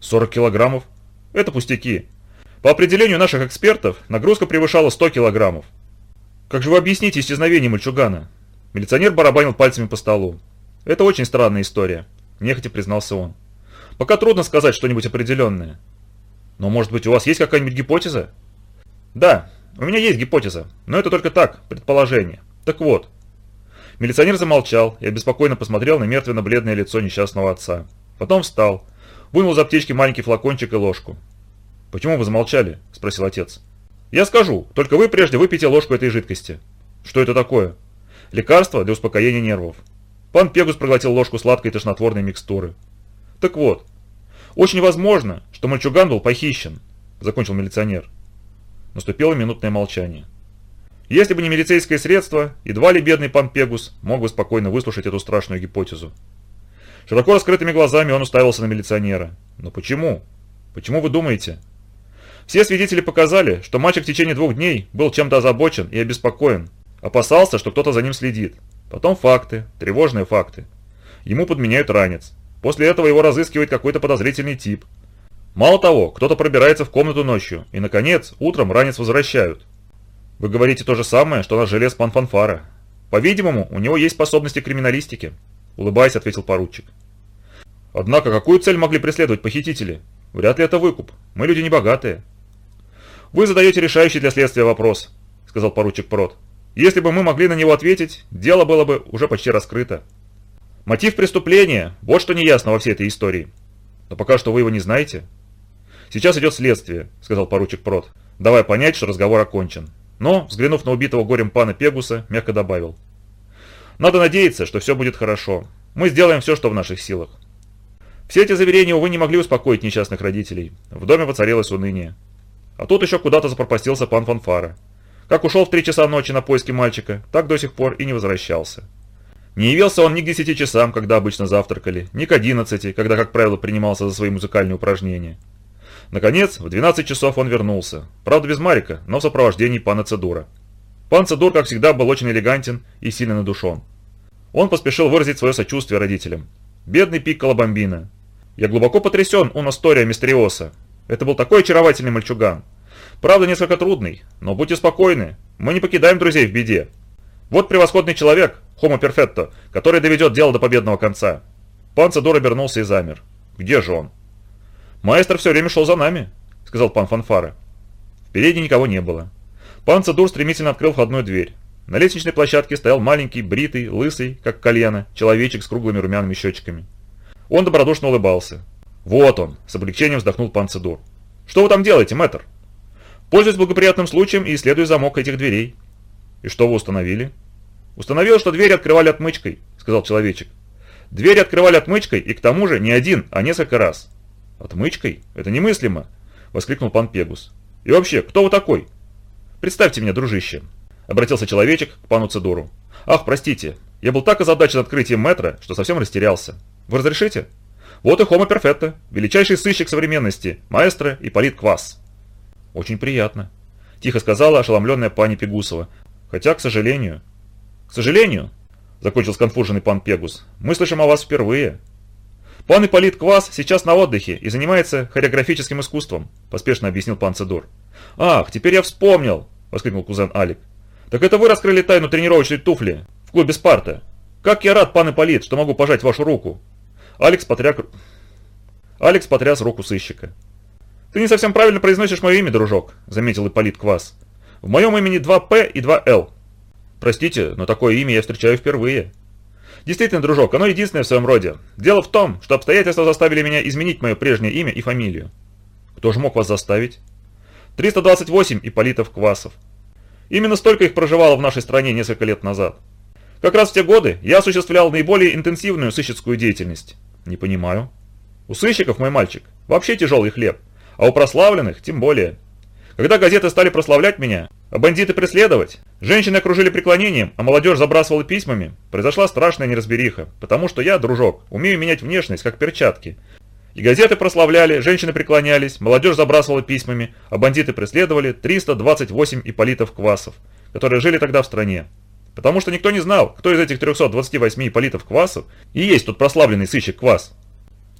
40 килограммов. Это пустяки. По определению наших экспертов, нагрузка превышала 100 килограммов. «Как же вы объясните исчезновение мальчугана?» Милиционер барабанил пальцами по столу. «Это очень странная история», – нехотя признался он. «Пока трудно сказать что-нибудь определенное. Но, может быть, у вас есть какая-нибудь гипотеза?» «Да, у меня есть гипотеза, но это только так, предположение. Так вот». Милиционер замолчал и обеспокоенно посмотрел на мертвенно-бледное лицо несчастного отца. Потом встал, вынул из аптечки маленький флакончик и ложку. «Почему вы замолчали?» – спросил отец. Я скажу, только вы прежде выпейте ложку этой жидкости. Что это такое? Лекарство для успокоения нервов. Пан Пегус проглотил ложку сладкой тошнотворной микстуры. Так вот, очень возможно, что мальчуган был похищен, закончил милиционер. Наступило минутное молчание. Если бы не милицейское средство, едва ли бедный пан Пегус мог бы спокойно выслушать эту страшную гипотезу. Широко раскрытыми глазами он уставился на милиционера. «Но почему? Почему вы думаете?» Все свидетели показали, что мальчик в течение двух дней был чем-то озабочен и обеспокоен. Опасался, что кто-то за ним следит. Потом факты, тревожные факты. Ему подменяют ранец. После этого его разыскивает какой-то подозрительный тип. Мало того, кто-то пробирается в комнату ночью, и, наконец, утром ранец возвращают. Вы говорите то же самое, что наш желез пан Фанфара. По-видимому, у него есть способности к криминалистике. Улыбаясь, ответил поручик. Однако, какую цель могли преследовать похитители? Вряд ли это выкуп. Мы люди небогатые. Вы задаете решающий для следствия вопрос, сказал поручик Прот. Если бы мы могли на него ответить, дело было бы уже почти раскрыто. Мотив преступления – вот что неясно во всей этой истории. Но пока что вы его не знаете. Сейчас идет следствие, сказал поручик Прот, давая понять, что разговор окончен. Но, взглянув на убитого горем пана Пегуса, мягко добавил. Надо надеяться, что все будет хорошо. Мы сделаем все, что в наших силах. Все эти заверения, увы, не могли успокоить несчастных родителей. В доме воцарилось уныние. А тут еще куда-то запропастился пан Фанфара. Как ушел в три часа ночи на поиски мальчика, так до сих пор и не возвращался. Не явился он ни к десяти часам, когда обычно завтракали, ни к одиннадцати, когда, как правило, принимался за свои музыкальные упражнения. Наконец, в 12 часов он вернулся. Правда, без Марика, но в сопровождении пана Цедура. Пан Цедур, как всегда, был очень элегантен и сильно надушен. Он поспешил выразить свое сочувствие родителям. «Бедный Пикколо Бомбина. Я глубоко потрясен у Настория Мистериоса. Это был такой очаровательный мальчуган. Правда, несколько трудный, но будьте спокойны, мы не покидаем друзей в беде. Вот превосходный человек, Хомо Перфетто, который доведет дело до победного конца». Пан Цедур обернулся и замер. «Где же он?» «Маэстро все время шел за нами», — сказал пан Фанфара. В передней никого не было. Пан Цедур стремительно открыл входную дверь. На лестничной площадке стоял маленький, бритый, лысый, как колено, человечек с круглыми румяными щечками. Он добродушно улыбался. «Вот он!» – с облегчением вздохнул пан. «Что вы там делаете, мэтр?» «Пользуюсь благоприятным случаем и исследую замок этих дверей». «И что вы установили?» «Установил, что двери открывали отмычкой», – сказал человечек. «Двери открывали отмычкой и к тому же не один, а несколько раз. «Отмычкой? Это немыслимо!» – воскликнул пан Пегус. «И вообще, кто вы такой?» «Представьте меня, дружище!» – обратился человечек к пану Цедору. «Ах, простите, я был так озадачен открытием метра, что совсем растерялся. Вы разрешите?» «Вот и Хомо Перфетто, величайший сыщик современности, маэстро и полит Квас». «Очень приятно», – тихо сказала ошеломленная пани Пегусова. «Хотя, к сожалению...» «К сожалению», – закончил сконфуженный пан Пегус, – «мы слышим о вас впервые». «Пан Ипполит Квас сейчас на отдыхе и занимается хореографическим искусством», – поспешно объяснил пан Цедур. «Ах, теперь я вспомнил!» – воскликнул кузен Алик. «Так это вы раскрыли тайну тренировочной туфли в клубе «Спарта». Как я рад, пан Ипполит, что могу пожать вашу руку!» Алекс потряс... Алекс потряс руку сыщика. «Ты не совсем правильно произносишь мое имя, дружок», – заметил Ипполит Квас. «В моем имени два «П» и два «Л». Простите, но такое имя я встречаю впервые. Действительно, дружок, оно единственное в своем роде. Дело в том, что обстоятельства заставили меня изменить мое прежнее имя и фамилию. Кто же мог вас заставить? 328 Ипполитов Квасов. Именно столько их проживало в нашей стране несколько лет назад. Как раз в те годы я осуществлял наиболее интенсивную сыщицкую деятельность. Не понимаю. У сыщиков, мой мальчик, вообще тяжелый хлеб, а у прославленных тем более. Когда газеты стали прославлять меня, а бандиты преследовать, женщины окружили преклонением, а молодежь забрасывала письмами, произошла страшная неразбериха, потому что я, дружок, умею менять внешность, как перчатки. И газеты прославляли, женщины преклонялись, молодежь забрасывала письмами, а бандиты преследовали 328 иполитов Квасов, которые жили тогда в стране. Потому что никто не знал, кто из этих 328 иполитов Квасов и есть тот прославленный сыщик Квас.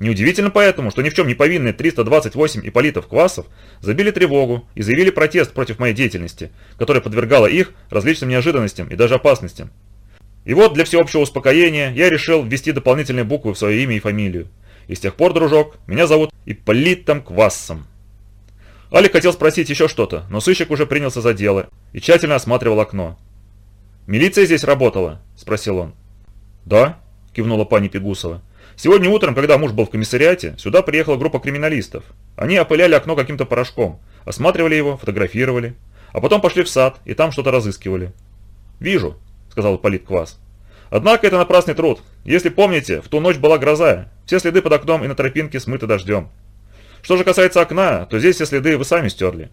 Неудивительно поэтому, что ни в чем не повинные 328 иполитов Квасов забили тревогу и заявили протест против моей деятельности, которая подвергала их различным неожиданностям и даже опасностям. И вот для всеобщего успокоения я решил ввести дополнительные буквы в свое имя и фамилию. И с тех пор, дружок, меня зовут Ипполитом Квассом. Алик хотел спросить еще что-то, но сыщик уже принялся за дело и тщательно осматривал окно. «Милиция здесь работала?» – спросил он. «Да», – кивнула пани Пегусова. Сегодня утром, когда муж был в комиссариате, сюда приехала группа криминалистов. Они опыляли окно каким-то порошком, осматривали его, фотографировали, а потом пошли в сад и там что-то разыскивали. «Вижу», — сказал Полит Квас. «Однако это напрасный труд. Если помните, в ту ночь была гроза. Все следы под окном и на тропинке смыты дождем. Что же касается окна, то здесь все следы вы сами стерли.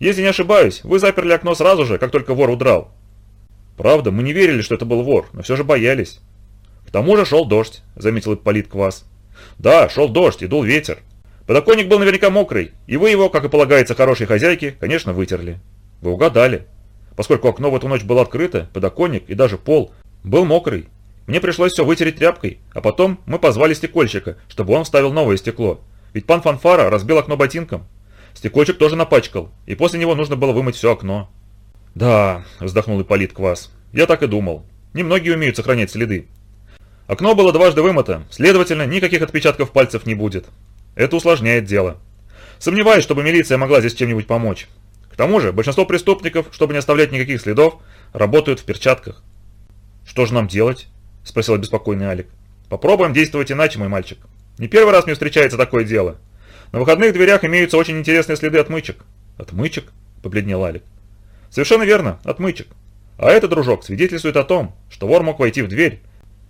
Если не ошибаюсь, вы заперли окно сразу же, как только вор удрал. Правда, мы не верили, что это был вор, но все же боялись. Тому же шел дождь, заметил Ипполит Квас. Да, шел дождь и дул ветер. Подоконник был наверняка мокрый, и вы его, как и полагается хорошей хозяйке, конечно, вытерли. Вы угадали. Поскольку окно в эту ночь было открыто, подоконник и даже пол был мокрый. Мне пришлось все вытереть тряпкой, а потом мы позвали стекольщика, чтобы он вставил новое стекло. Ведь пан Фанфара разбил окно ботинком. Стекольчик тоже напачкал, и после него нужно было вымыть все окно. «Да», – вздохнул Ипполит Квас, – «я так и думал. Немногие умеют сохранять следы. Окно было дважды вымыто, следовательно, никаких отпечатков пальцев не будет. Это усложняет дело. Сомневаюсь, чтобы милиция могла здесь чем-нибудь помочь. К тому же, большинство преступников, чтобы не оставлять никаких следов, работают в перчатках. «Что же нам делать?» – спросил обеспокоенный Алик. «Попробуем действовать иначе, мой мальчик. Не первый раз мне встречается такое дело. На выходных дверях имеются очень интересные следы отмычек». «Отмычек?» – побледнел Алик. «Совершенно верно, отмычек. А это, дружок, свидетельствует о том, что вор мог войти в дверь.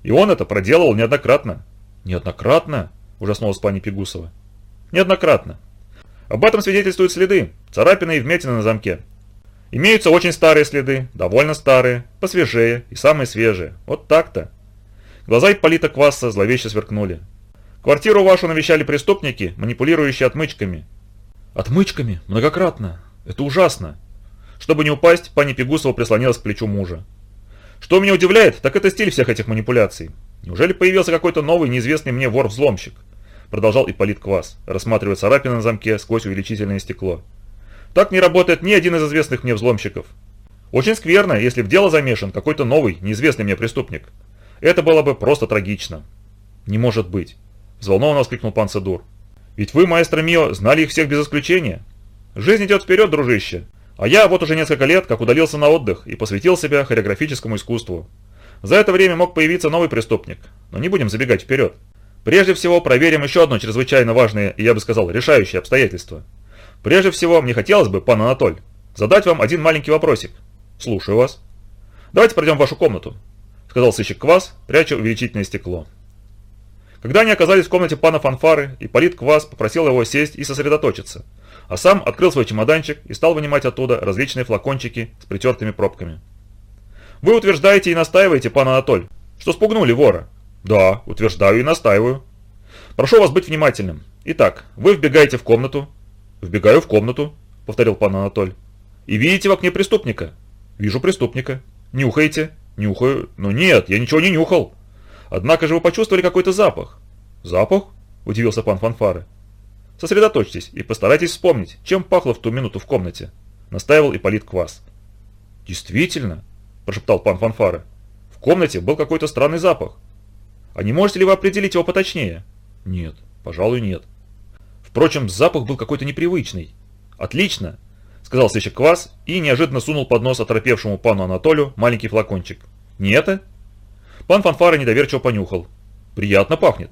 И он это проделал неоднократно». «Неоднократно?» – ужаснулась пани Пегусова. «Неоднократно. Об этом свидетельствуют следы, царапины и вмятины на замке. Имеются очень старые следы, довольно старые, посвежее и самые свежие. Вот так-то. Глаза Ипполита Квасса зловеще сверкнули. Квартиру вашу навещали преступники, манипулирующие отмычками. Отмычками? Многократно. Это ужасно. Чтобы не упасть, пани Пегусова прислонилась к плечу мужа. Что меня удивляет, так это стиль всех этих манипуляций. Неужели появился какой-то новый, неизвестный мне вор-взломщик? продолжал Ипполит Квас, рассматривая царапины на замке сквозь увеличительное стекло. Так не работает ни один из известных мне взломщиков. Очень скверно, если в дело замешан какой-то новый, неизвестный мне преступник. Это было бы просто трагично. Не может быть, взволнованно воскликнул пан Садур. Ведь вы, маэстро Мио, знали их всех без исключения. Жизнь идет вперед, дружище. А я вот уже несколько лет как удалился на отдых и посвятил себя хореографическому искусству. За это время мог появиться новый преступник, но не будем забегать вперед. Прежде всего, проверим еще одно чрезвычайно важное и, я бы сказал, решающее обстоятельство. Прежде всего, мне хотелось бы, пан Анатоль, задать вам один маленький вопросик. Слушаю вас. Давайте пройдем в вашу комнату, сказал сыщик Квас, пряча увеличительное стекло. Когда они оказались в комнате пана Фанфары, Ипполит Квас попросил его сесть и сосредоточиться, а сам открыл свой чемоданчик и стал вынимать оттуда различные флакончики с притертыми пробками. «Вы утверждаете и настаиваете, пан Анатоль, что спугнули вора, «Да, утверждаю и настаиваю». «Прошу вас быть внимательным. Итак, вы вбегаете в комнату». «Вбегаю в комнату», — повторил пан Анатоль. «И видите в окне преступника?» «Вижу преступника». «Нюхаете?» «Нюхаю». «Ну нет, я ничего не нюхал». «Однако же вы почувствовали какой-то запах». «Запах?» – удивился пан Фанфары. «Сосредоточьтесь и постарайтесь вспомнить, чем пахло в ту минуту в комнате», – настаивал Ипполит Квас. «Действительно», – прошептал пан Фанфары. «В комнате был какой-то странный запах. А не можете ли вы определить его поточнее? Нет, пожалуй, нет. Впрочем, запах был какой-то непривычный. Отлично, сказал сыщик Квас и неожиданно сунул под нос оторопевшему пану Анатолию маленький флакончик. Не это? Пан Фанфара недоверчиво понюхал. Приятно пахнет.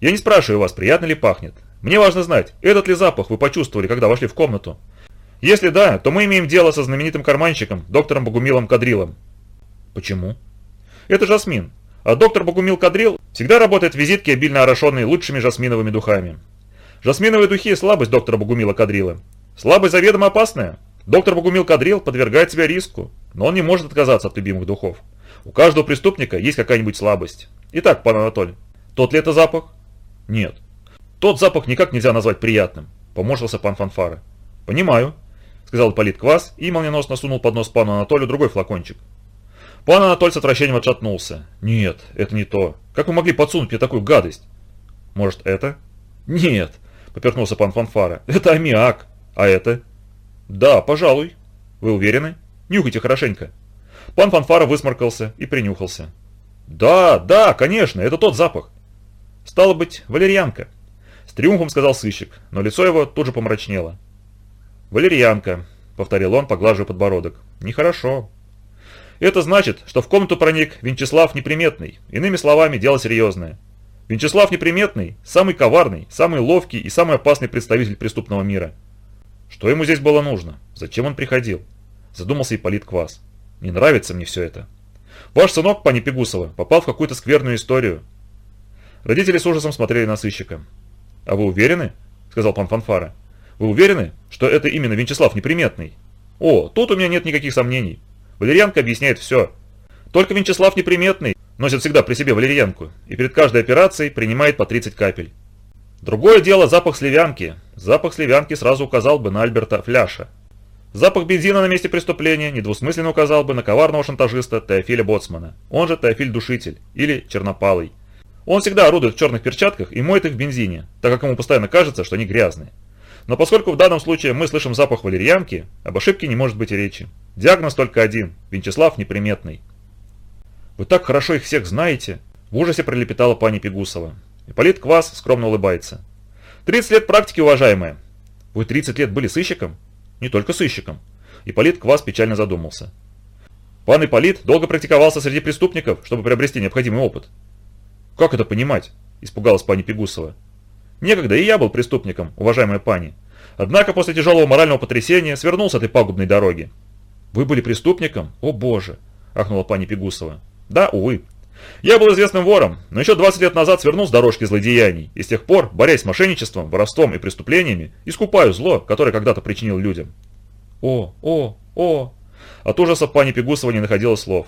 Я не спрашиваю вас, приятно ли пахнет. Мне важно знать, этот ли запах вы почувствовали, когда вошли в комнату. Если да, то мы имеем дело со знаменитым карманщиком, доктором Богумилом Кадрилом. Почему? Это жасмин. А доктор Богумил Кадрил всегда работает в визитке, обильно орошенной лучшими жасминовыми духами. Жасминовые духи – слабость доктора Богумила Кадрила. Слабость заведомо опасная. Доктор Богумил Кадрил подвергает себя риску, но он не может отказаться от любимых духов. У каждого преступника есть какая-нибудь слабость. Итак, пан Анатолий, тот ли это запах? Нет. Тот запах никак нельзя назвать приятным, поморщился пан Фанфара. Понимаю, сказал Полит Квас и молниеносно сунул под нос пану Анатолию другой флакончик. Пан Анатоль с отвращением отшатнулся. «Нет, это не то. Как вы могли подсунуть мне такую гадость?» «Может, это?» «Нет», — поперхнулся пан Фанфара. «Это аммиак. А это?» «Да, пожалуй. Вы уверены? Нюхайте хорошенько». Пан Фанфара высморкался и принюхался. «Да, да, конечно, это тот запах». «Стало быть, валерьянка», — триумфом сказал сыщик, но лицо его тут же помрачнело. «Валерьянка», — повторил он, поглаживая подбородок. «Нехорошо. Это значит, что в комнату проник Венчеслав Неприметный. Иными словами, дело серьезное. Венчеслав Неприметный – самый коварный, самый ловкий и самый опасный представитель преступного мира. Что ему здесь было нужно? Зачем он приходил? Задумался Ипполит Квас. Не нравится мне все это. Ваш сынок, пани Пегусова, попал в какую-то скверную историю. Родители с ужасом смотрели на сыщика. «А вы уверены?» – сказал пан Фанфара. «Вы уверены, что это именно Вячеслав Неприметный?» «О, тут у меня нет никаких сомнений. Валерьянка объясняет все. Только Вячеслав Неприметный носит всегда при себе валерьянку и перед каждой операцией принимает по 30 капель. Другое дело запах сливянки. Запах сливянки сразу указал бы на Альберта Фляша. Запах бензина на месте преступления недвусмысленно указал бы на коварного шантажиста Теофиля Боцмана, он же Теофиль Душитель или Чернопалый. Он всегда орудует в черных перчатках и моет их в бензине, так как ему постоянно кажется, что они грязные. Но поскольку в данном случае мы слышим запах валерьянки, об ошибке не может быть речи. Диагноз только один – Венчеслав неприметный. «Вы так хорошо их всех знаете!» – в ужасе пролепетала пани Пегусова. Ипполит Квас скромно улыбается. «30 лет практики, уважаемая!» «Вы 30 лет были сыщиком?» «Не только сыщиком». Ипполит Квас печально задумался. «Пан Ипполит долго практиковался среди преступников, чтобы приобрести необходимый опыт». «Как это понимать?» – испугалась пани Пегусова. «Некогда и я был преступником, уважаемая пани. Однако после тяжелого морального потрясения свернул с этой пагубной дороги». «Вы были преступником? О боже!» – ахнула пани Пегусова. «Да, увы. Я был известным вором, но еще 20 лет назад свернул с дорожки злодеяний, и с тех пор, борясь с мошенничеством, воровством и преступлениями, искупаю зло, которое когда-то причинил людям». «О, о, о!» От ужаса пани Пегусова не находила слов.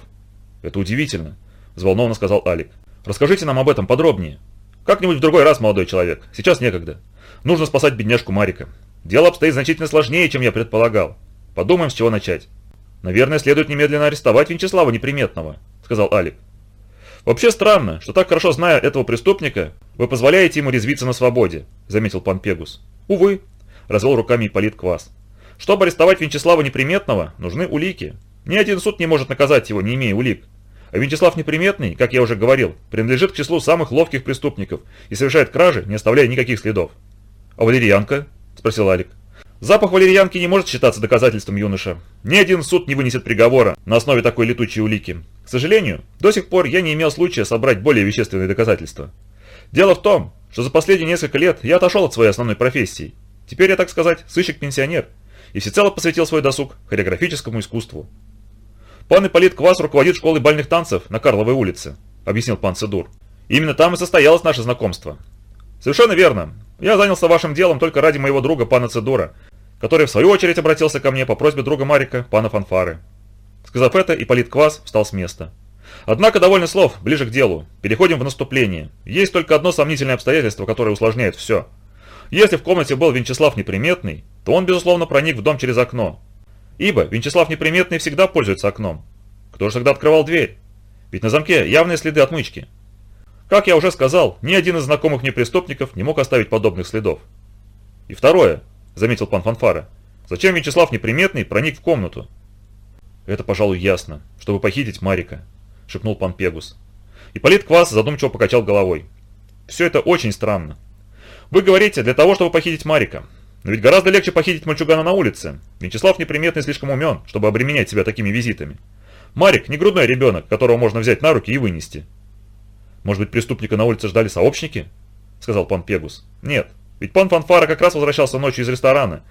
«Это удивительно», – взволнованно сказал Алик. Расскажите нам об этом подробнее. Как-нибудь в другой раз, молодой человек. Сейчас некогда. Нужно спасать бедняжку Марика. Дело обстоит значительно сложнее, чем я предполагал. Подумаем, с чего начать. Наверное, следует немедленно арестовать Венчеслава Неприметного, сказал Алик. Вообще странно, что так хорошо зная этого преступника, вы позволяете ему резвиться на свободе, заметил пан Пегус. Увы, развел руками Ипполит Квас. Чтобы арестовать Венчеслава Неприметного, нужны улики. Ни один суд не может наказать его, не имея улик. Вячеслав Неприметный, как я уже говорил, принадлежит к числу самых ловких преступников и совершает кражи, не оставляя никаких следов. «А валерьянка?» – спросил Алик. «Запах валерьянки не может считаться доказательством юноша. Ни один суд не вынесет приговора на основе такой летучей улики. К сожалению, до сих пор я не имел случая собрать более вещественные доказательства. Дело в том, что за последние несколько лет я отошел от своей основной профессии. Теперь я, так сказать, сыщик-пенсионер и всецело посвятил свой досуг хореографическому искусству. «Пан Ипполит Квас руководит школой бальных танцев на Карловой улице», — объяснил пан Цедур. «Именно там и состоялось наше знакомство». «Совершенно верно. Я занялся вашим делом только ради моего друга пана Цедура, который в свою очередь обратился ко мне по просьбе друга Марика, пана Фанфары». Сказав это, Ипполит Квас встал с места. Однако довольно слов, ближе к делу. Переходим в наступление. Есть только одно сомнительное обстоятельство, которое усложняет все. Если в комнате был Венчеслав Неприметный, то он, безусловно, проник в дом через окно, Ибо Венчеслав Неприметный всегда пользуется окном. Кто же тогда открывал дверь? Ведь на замке явные следы отмычки. Как я уже сказал, ни один из знакомых мне преступников не мог оставить подобных следов. И второе, заметил пан Фанфара, зачем Вячеслав Неприметный проник в комнату? Это, пожалуй, ясно, чтобы похитить Марика, шепнул пан Пегус. И Полит Квас задумчиво покачал головой. Все это очень странно. Вы говорите, для того, чтобы похитить Марика. Но ведь гораздо легче похитить мальчугана на улице. Вячеслав неприметный слишком умен, чтобы обременять себя такими визитами. Марик не грудной ребенок, которого можно взять на руки и вынести. Может быть, преступника на улице ждали сообщники? Сказал пан Пегус. Нет, ведь пан Фанфара как раз возвращался ночью из ресторана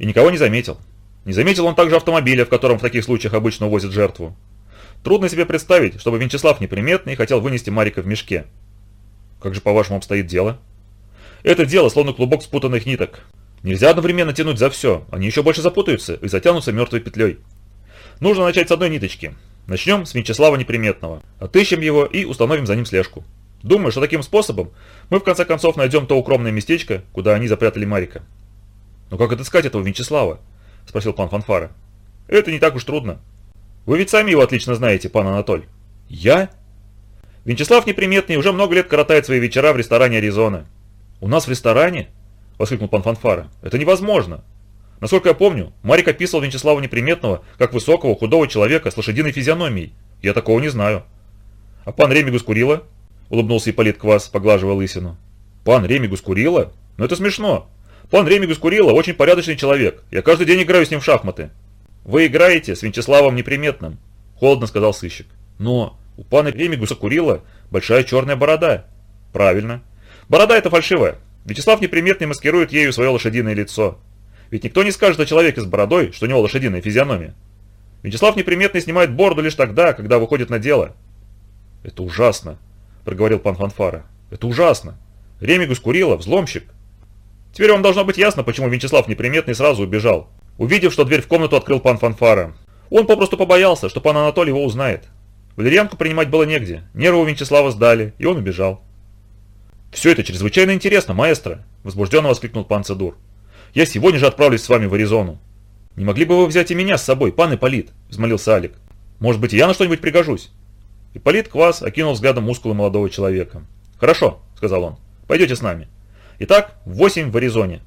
и никого не заметил. Не заметил он также автомобиля, в котором в таких случаях обычно увозят жертву. Трудно себе представить, чтобы Венчеслав неприметный хотел вынести Марика в мешке. Как же, по-вашему, обстоит дело? Это дело словно клубок спутанных ниток. Нельзя одновременно тянуть за все, они еще больше запутаются и затянутся мертвой петлей. Нужно начать с одной ниточки. Начнем с Вячеслава Неприметного. Отыщем его и установим за ним слежку. Думаю, что таким способом мы в конце концов найдем то укромное местечко, куда они запрятали Марика. «Но как отыскать этого Вячеслава?» – спросил пан Фанфара. «Это не так уж трудно. Вы ведь сами его отлично знаете, пан Анатоль». «Я?» Вячеслав Неприметный уже много лет коротает свои вечера в ресторане «Аризона». «У нас в ресторане?» – воскликнул пан Фанфара. «Это невозможно!» Насколько я помню, Марик описывал Вячеслава Неприметного как высокого, худого человека с лошадиной физиономией. Я такого не знаю. «А пан Ремигус Курила?» – улыбнулся Ипполит Квас, поглаживая лысину. «Пан Ремигус Курила? Ну это смешно. Пан Ремигус Курила очень порядочный человек. Я каждый день играю с ним в шахматы». «Вы играете с Вячеславом Неприметным», – холодно сказал сыщик. «Но у пана Ремигуса Курила большая черная борода». «Правильно. Борода это фальшивая. Вячеслав неприметный маскирует ею свое лошадиное лицо. Ведь никто не скажет о человеке с бородой, что у него лошадиная физиономия. Вячеслав неприметный снимает бороду лишь тогда, когда выходит на дело. «Это ужасно», – проговорил пан Фанфара. Это ужасно. Ремигус Курила, взломщик. Теперь вам должно быть ясно, почему Вячеслав неприметный сразу убежал. Увидев, что дверь в комнату открыл пан Фанфара. Он попросту побоялся, что пан Анатолий его узнает. Валерьянку принимать было негде, нервы у Вячеслава сдали, и он убежал. «Все это чрезвычайно интересно, маэстро!» – возбужденно воскликнул пан Цедур. «Я сегодня же отправлюсь с вами в Аризону». «Не могли бы вы взять и меня с собой, пан Ипполит?» – взмолился Алик. «Может быть, я на что-нибудь пригожусь?» Ипполит Квас окинул взглядом мускулы молодого человека. «Хорошо», – сказал он. «Пойдете с нами. Итак, восемь в Аризоне».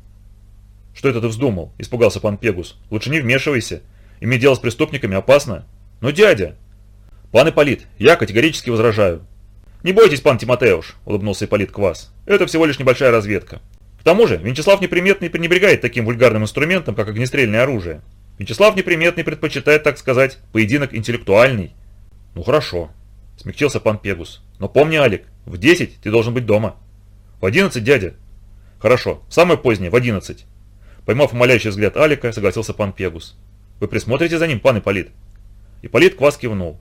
«Что это ты вздумал?» – испугался пан Пегус. «Лучше не вмешивайся. Иметь дело с преступниками опасно». «Но дядя!» «Пан Ипполит, я категорически возражаю». «Не бойтесь, пан Тимотеуш», – улыбнулся Ипполит Квас. «Это всего лишь небольшая разведка. К тому же, Вячеслав Неприметный пренебрегает таким вульгарным инструментом, как огнестрельное оружие. Вячеслав Неприметный предпочитает, так сказать, поединок интеллектуальный». «Ну хорошо», – смягчился пан Пегус. «Но помни, Алик, в 10 ты должен быть дома». «В 11, дядя». «Хорошо, самое позднее, в 11». Поймав умоляющий взгляд Алика, согласился пан Пегус. «Вы присмотрите за ним, пан Ипполит?» Ипполит Квас кивнул.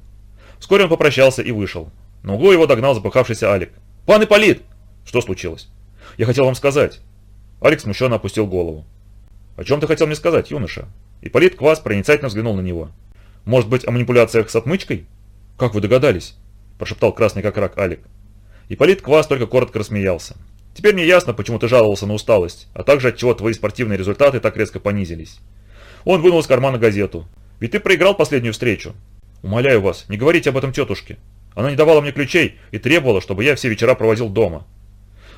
Вскоре он попрощался и вышел. На углу его догнал запыхавшийся Алик. «Пан Ипполит!» «Что случилось?» «Я хотел вам сказать». Алик смущенно опустил голову. «О чем ты хотел мне сказать, юноша?» Ипполит Квас проницательно взглянул на него. «Может быть, о манипуляциях с отмычкой?» «Как вы догадались?» – прошептал красный как рак Алик. Ипполит Квас только коротко рассмеялся. «Теперь мне ясно, почему ты жаловался на усталость, а также от чего твои спортивные результаты так резко понизились». Он вынул из кармана газету. «Ведь ты проиграл последнюю встречу. Умоляю вас, не говорите об этом тетушке. Она не давала мне ключей и требовала, чтобы я все вечера проводил дома.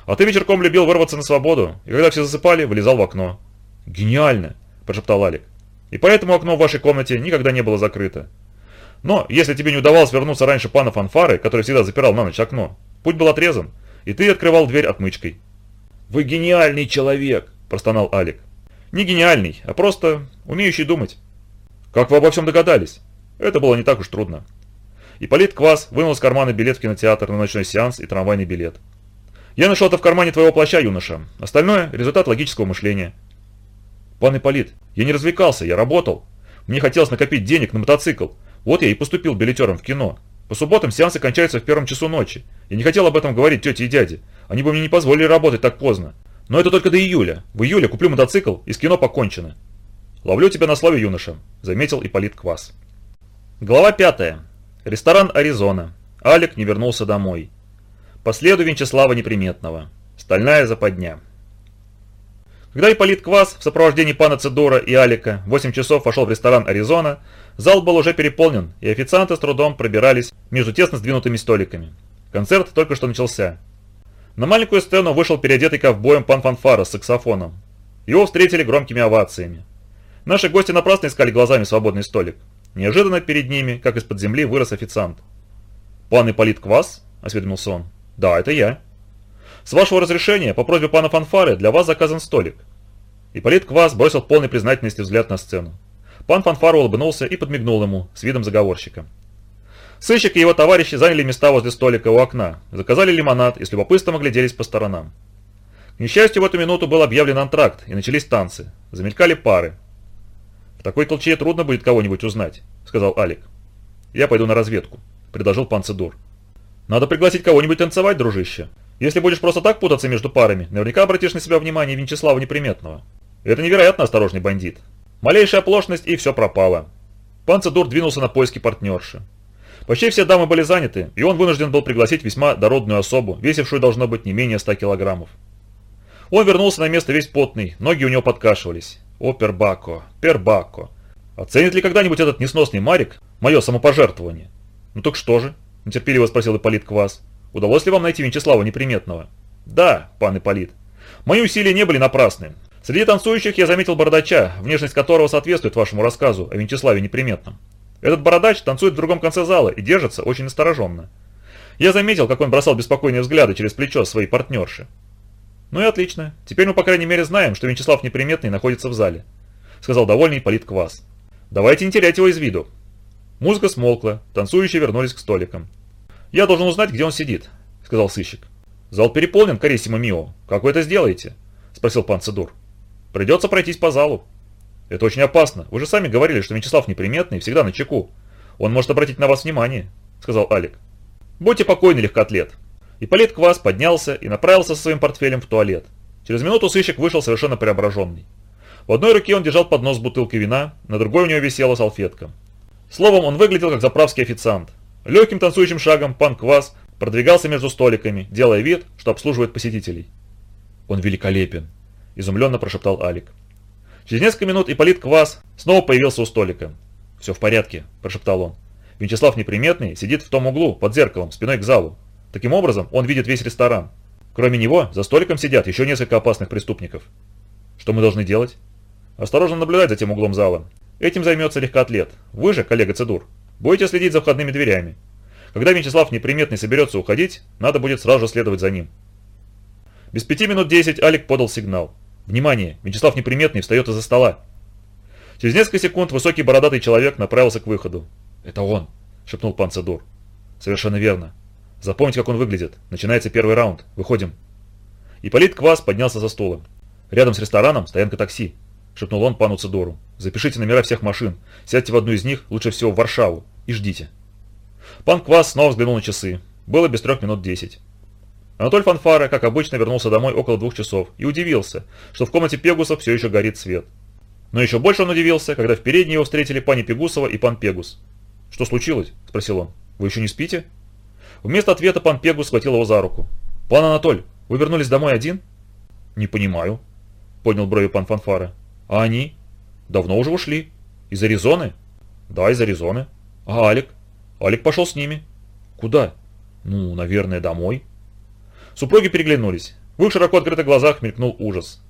А ты вечерком любил вырваться на свободу, и когда все засыпали, вылезал в окно. Гениально, прошептал Алик. И поэтому окно в вашей комнате никогда не было закрыто. Но, если тебе не удавалось вернуться раньше пана Фанфары, который всегда запирал на ночь окно, путь был отрезан, и ты открывал дверь отмычкой. «Вы гениальный человек!» – простонал Алик. «Не гениальный, а просто умеющий думать». «Как вы обо всем догадались?» Это было не так уж трудно. Ипполит Квас вынул из кармана билет в кинотеатр на ночной сеанс и трамвайный билет. «Я нашел это в кармане твоего плаща, юноша. Остальное – результат логического мышления». «Пан Ипполит, я не развлекался, я работал. Мне хотелось накопить денег на мотоцикл. Вот я и поступил билетером в кино. По субботам сеансы кончаются в первом часу ночи. Я не хотел об этом говорить тете и дяде. Они бы мне не позволили работать так поздно. Но это только до июля. В июле куплю мотоцикл, и с кино покончено». «Ловлю тебя на слове, юноша», – заметил Ипполит Квас. Глава 5. Ресторан «Аризона». Алик не вернулся домой. По следу Венчеслава Неприметного. Стальная западня. Когда Ипполит Квас в сопровождении пана Цедора и Алика в 8 часов вошел в ресторан «Аризона», зал был уже переполнен, и официанты с трудом пробирались между тесно сдвинутыми столиками. Концерт только что начался. На маленькую сцену вышел переодетый ковбоем пан Фанфара с саксофоном. Его встретили громкими овациями. Наши гости напрасно искали глазами свободный столик. Неожиданно перед ними, как из-под земли, вырос официант. «Пан Ипполит Квас?» – осведомился он. «Да, это я». «С вашего разрешения, по просьбе пана Фанфары, для вас заказан столик». Ипполит Квас бросил полный признательности взгляд на сцену. Пан Фанфара улыбнулся и подмигнул ему, с видом заговорщика. Сыщик и его товарищи заняли места возле столика у окна, заказали лимонад и с любопытством огляделись по сторонам. К несчастью, в эту минуту был объявлен антракт, и начались танцы. Замелькали пары. «В такой толчее трудно будет кого-нибудь узнать», — сказал Алик. «Я пойду на разведку», — предложил пан Цедур. «Надо пригласить кого-нибудь танцевать, дружище. Если будешь просто так путаться между парами, наверняка обратишь на себя внимание Венчеслава Неприметного. Это невероятно осторожный бандит. Малейшая оплошность, и все пропало». Пан Цедур двинулся на поиски партнерши. Почти все дамы были заняты, и он вынужден был пригласить весьма дородную особу, весившую должно быть не менее 100 килограммов. Он вернулся на место весь потный, ноги у него подкашивались. О, Пербако, Пербако. Оценит ли когда-нибудь этот несносный Марик мое самопожертвование? Ну так что же? Нетерпеливо спросил Ипполит Квас. Удалось ли вам найти Вячеслава Неприметного? Да, пан Ипполит. Мои усилия не были напрасны. Среди танцующих я заметил бородача, внешность которого соответствует вашему рассказу о Вячеславе Неприметном. Этот бородач танцует в другом конце зала и держится очень настороженно. Я заметил, как он бросал беспокойные взгляды через плечо своей партнерши. «Ну и отлично. Теперь мы, по крайней мере, знаем, что Вячеслав Неприметный находится в зале», — сказал довольный Полит Квас. «Давайте не терять его из виду». Музыка смолкла, танцующие вернулись к столикам. «Я должен узнать, где он сидит», — сказал сыщик. «Зал переполнен, Кариссимо Мио. Как вы это сделаете?» — спросил пан. «Придется пройтись по залу». «Это очень опасно. Вы же сами говорили, что Вячеслав Неприметный всегда на чеку. Он может обратить на вас внимание», — сказал Алик. «Будьте покойны, легкоатлет. Ипполит Квас поднялся и направился со своим портфелем в туалет. Через минуту сыщик вышел совершенно преображенный. В одной руке он держал поднос с бутылкой вина, на другой у него висела салфетка. Словом, он выглядел как заправский официант. Легким танцующим шагом пан Квас продвигался между столиками, делая вид, что обслуживает посетителей. «Он великолепен», – изумленно прошептал Алик. Через несколько минут Ипполит Квас снова появился у столика. «Все в порядке», – прошептал он. Вячеслав Неприметный сидит в том углу, под зеркалом, спиной к залу. Таким образом, он видит весь ресторан. Кроме него, за столиком сидят еще несколько опасных преступников. Что мы должны делать? Осторожно наблюдать за тем углом зала. Этим займется легкоатлет. Вы же, коллега Цедур, будете следить за входными дверями. Когда Вячеслав Неприметный соберется уходить, надо будет сразу же следовать за ним. Без пяти минут десять Алик подал сигнал. Внимание, Вячеслав Неприметный встает из-за стола. Через несколько секунд высокий бородатый человек направился к выходу. «Это он», — шепнул пан Цедур. «Совершенно верно. Запомните, как он выглядит. Начинается первый раунд. Выходим. Ипполит Квас поднялся за стула. Рядом с рестораном стоянка такси. Шепнул он пану Цидору. Запишите номера всех машин. Сядьте в одну из них, лучше всего в Варшаву. И ждите. Пан Квас снова взглянул на часы. Было без трех минут десять. Анатоль Фанфара, как обычно, вернулся домой около двух часов и удивился, что в комнате Пегусов все еще горит свет. Но еще больше он удивился, когда в передней его встретили пани Пегусова и пан Пегус. «Что случилось?» – спросил он. «Вы еще не спите?» Вместо ответа пан Пегус схватил его за руку. «Пан Анатоль, вы вернулись домой один?» «Не понимаю», — поднял брови пан Фанфара. «А они?» «Давно уже ушли. Из Аризоны?» «Да, из Аризоны. А Алик?» «Алик пошел с ними». «Куда?» «Ну, наверное, домой». Супруги переглянулись. В их широко открытых глазах мелькнул ужас.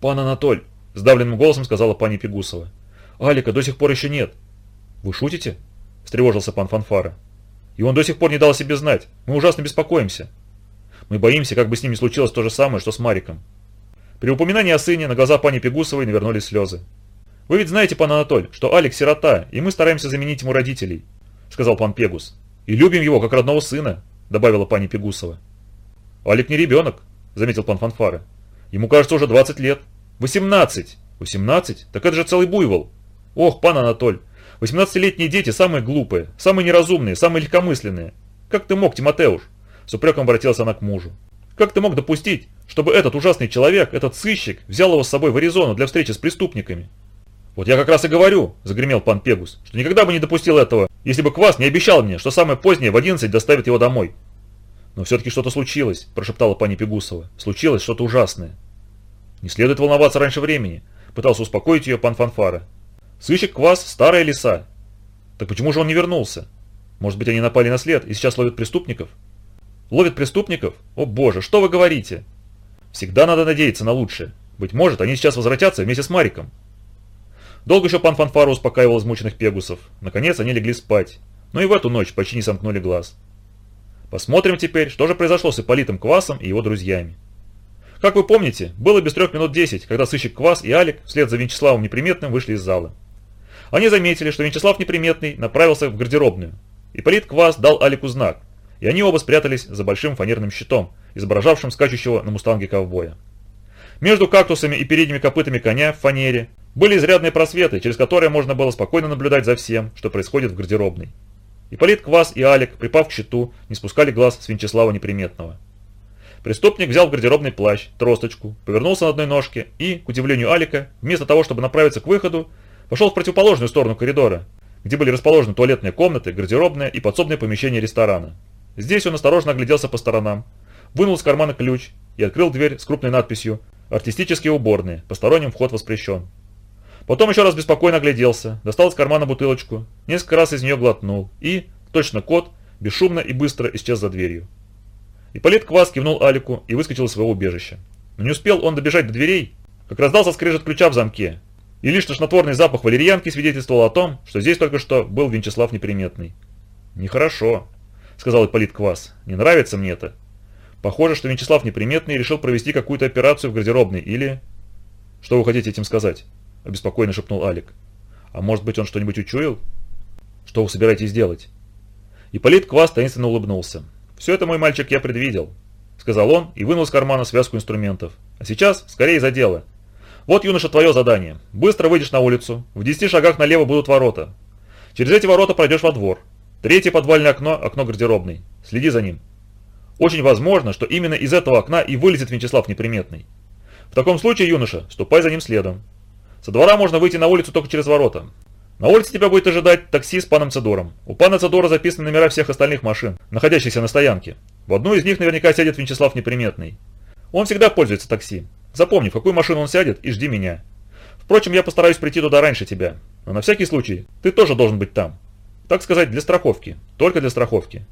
«Пан Анатоль», — сдавленным голосом сказала пани Пегусова. «Алика до сих пор еще нет». «Вы шутите?» — встревожился пан Фанфара. И он до сих пор не дал себе знать. Мы ужасно беспокоимся. Мы боимся, как бы с ним не случилось то же самое, что с Мариком. При упоминании о сыне на глаза пани Пегусовой навернулись слезы. «Вы ведь знаете, пан Анатоль, что Алекс сирота, и мы стараемся заменить ему родителей», — сказал пан Пегус. «И любим его, как родного сына», — добавила пани Пегусова. «Алик не ребенок», — заметил пан Фанфары. «Ему, кажется, уже 20 лет». «18!» «18? Так это же целый буйвол!» «Ох, пан Анатоль, 18-летние дети самые глупые, самые неразумные, самые легкомысленные. Как ты мог, Тимотеуш?» С упреком обратилась она к мужу. «Как ты мог допустить, чтобы этот ужасный человек, этот сыщик, взял его с собой в Аризону для встречи с преступниками?» «Вот я как раз и говорю», – загремел пан Пегус, – «что никогда бы не допустил этого, если бы Квас не обещал мне, что самое позднее в 11 доставит его домой». «Но все-таки что-то случилось», – прошептала пани Пегусова. «Случилось что-то ужасное». «Не следует волноваться раньше времени», – пытался успокоить ее пан Фанфара. Сыщик Квас – старая лиса. Так почему же он не вернулся? Может быть, они напали на след и сейчас ловят преступников? Ловят преступников? О боже, что вы говорите? Всегда надо надеяться на лучшее. Быть может, они сейчас возвратятся вместе с Мариком. Долго еще пан Фанфара успокаивал измученных пегусов. Наконец они легли спать. Но и в эту ночь почти не сомкнули глаз. Посмотрим теперь, что же произошло с Ипполитом Квасом и его друзьями. Как вы помните, было без трех минут десять, когда сыщик Квас и Алик вслед за Вячеславом Неприметным вышли из зала. Они заметили, что Вячеслав Неприметный направился в гардеробную. Ипполит Квас дал Алику знак, и они оба спрятались за большим фанерным щитом, изображавшим скачущего на мустанге ковбоя. Между кактусами и передними копытами коня в фанере были изрядные просветы, через которые можно было спокойно наблюдать за всем, что происходит в гардеробной. Ипполит Квас и Алик, припав к щиту, не спускали глаз с Вячеслава Неприметного. Преступник взял в гардеробный плащ, тросточку, повернулся на одной ножке и, к удивлению Алика, вместо того, чтобы направиться к выходу, Пошел в противоположную сторону коридора, где были расположены туалетные комнаты, гардеробная и подсобное помещение ресторана. Здесь он осторожно огляделся по сторонам, вынул из кармана ключ и открыл дверь с крупной надписью «Артистические уборные, посторонним вход воспрещен». Потом еще раз беспокойно огляделся, достал из кармана бутылочку, несколько раз из нее глотнул и, точно кот, бесшумно и быстро исчез за дверью. Ипполит Квас кивнул Алику и выскочил из своего убежища. Но не успел он добежать до дверей, как раздался скрежет ключа в замке, и лишь тошнотворный запах валерьянки свидетельствовал о том, что здесь только что был Венчеслав Неприметный. «Нехорошо», — сказал Ипполит Квас. «Не нравится мне это. Похоже, что Венчеслав Неприметный решил провести какую-то операцию в гардеробной или...» «Что вы хотите этим сказать?» — обеспокоенно шепнул Алик. «А может быть, он что-нибудь учуял?» «Что вы собираетесь делать?» Ипполит Квас таинственно улыбнулся. «Все это, мой мальчик, я предвидел», — сказал он и вынул из кармана связку инструментов. «А сейчас скорее за дело. Вот, юноша, твое задание. Быстро выйдешь на улицу. В десяти шагах налево будут ворота. Через эти ворота пройдешь во двор. Третье подвальное окно – окно гардеробной. Следи за ним. Очень возможно, что именно из этого окна и вылезет Вячеслав Неприметный. В таком случае, юноша, ступай за ним следом. Со двора можно выйти на улицу только через ворота. На улице тебя будет ожидать такси с паном Цедором. У пана Цедора записаны номера всех остальных машин, находящихся на стоянке. В одну из них наверняка сядет Вячеслав Неприметный. Он всегда пользуется такси. Запомни, в какую машину он сядет и жди меня. Впрочем, я постараюсь прийти туда раньше тебя. Но на всякий случай, ты тоже должен быть там. Так сказать, для страховки. Только для страховки.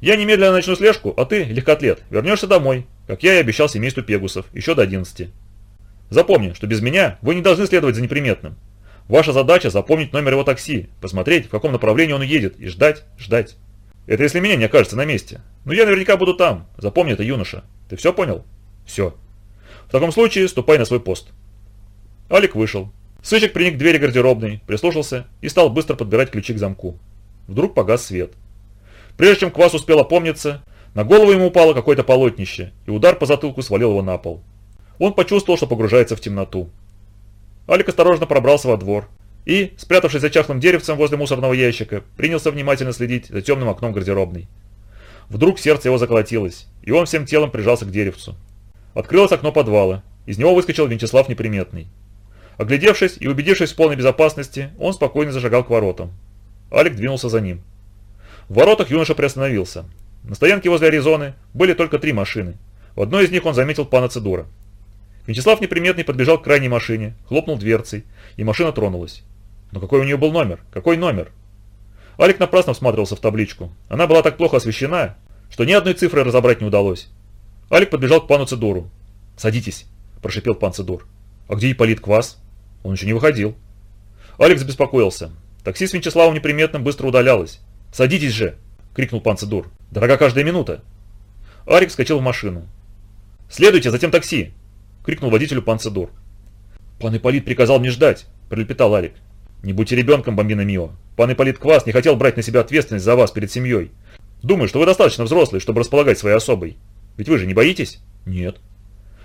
Я немедленно начну слежку, а ты, легкоатлет, вернешься домой, как я и обещал семейству Пегусов, еще до 11. Запомни, что без меня вы не должны следовать за неприметным. Ваша задача запомнить номер его такси, посмотреть, в каком направлении он едет, и ждать, ждать. Это если меня не окажется на месте. Но я наверняка буду там. Запомни это, юноша. Ты все понял? Все. В таком случае ступай на свой пост. Алик вышел. Сыщик приник к двери гардеробной, прислушался и стал быстро подбирать ключи к замку. Вдруг погас свет. Прежде чем Квас успел опомниться, на голову ему упало какое-то полотнище, и удар по затылку свалил его на пол. Он почувствовал, что погружается в темноту. Алик осторожно пробрался во двор и, спрятавшись за чахлым деревцем возле мусорного ящика, принялся внимательно следить за темным окном гардеробной. Вдруг сердце его заколотилось, и он всем телом прижался к деревцу. Открылось окно подвала, из него выскочил Вячеслав Неприметный. Оглядевшись и убедившись в полной безопасности, он спокойно зажигал к воротам. Алик двинулся за ним. В воротах юноша приостановился. На стоянке возле Аризоны были только три машины. В одной из них он заметил пана Цедура. Вячеслав неприметный подбежал к крайней машине, хлопнул дверцей, и машина тронулась. Но какой у нее был номер? Какой номер? Алик напрасно всматривался в табличку. Она была так плохо освещена, что ни одной цифры разобрать не удалось. Алик подбежал к пану Цедуру. «Садитесь», – прошипел пан Цедур. «А где Ипполит Квас?» Он еще не выходил. Алекс беспокоился. Такси с Вячеславом неприметным быстро удалялось. «Садитесь же!» – крикнул пан Цедур. «Дорога каждая минута!» Арик вскочил в машину. «Следуйте, затем такси!» крикнул водителю пан Цедур. «Пан Ипполит приказал мне ждать», – пролепетал Алик. «Не будьте ребенком, бомбина Мио. Пан Ипполит Квас не хотел брать на себя ответственность за вас перед семьей. Думаю, что вы достаточно взрослый, чтобы располагать своей особой. Ведь вы же не боитесь?» «Нет».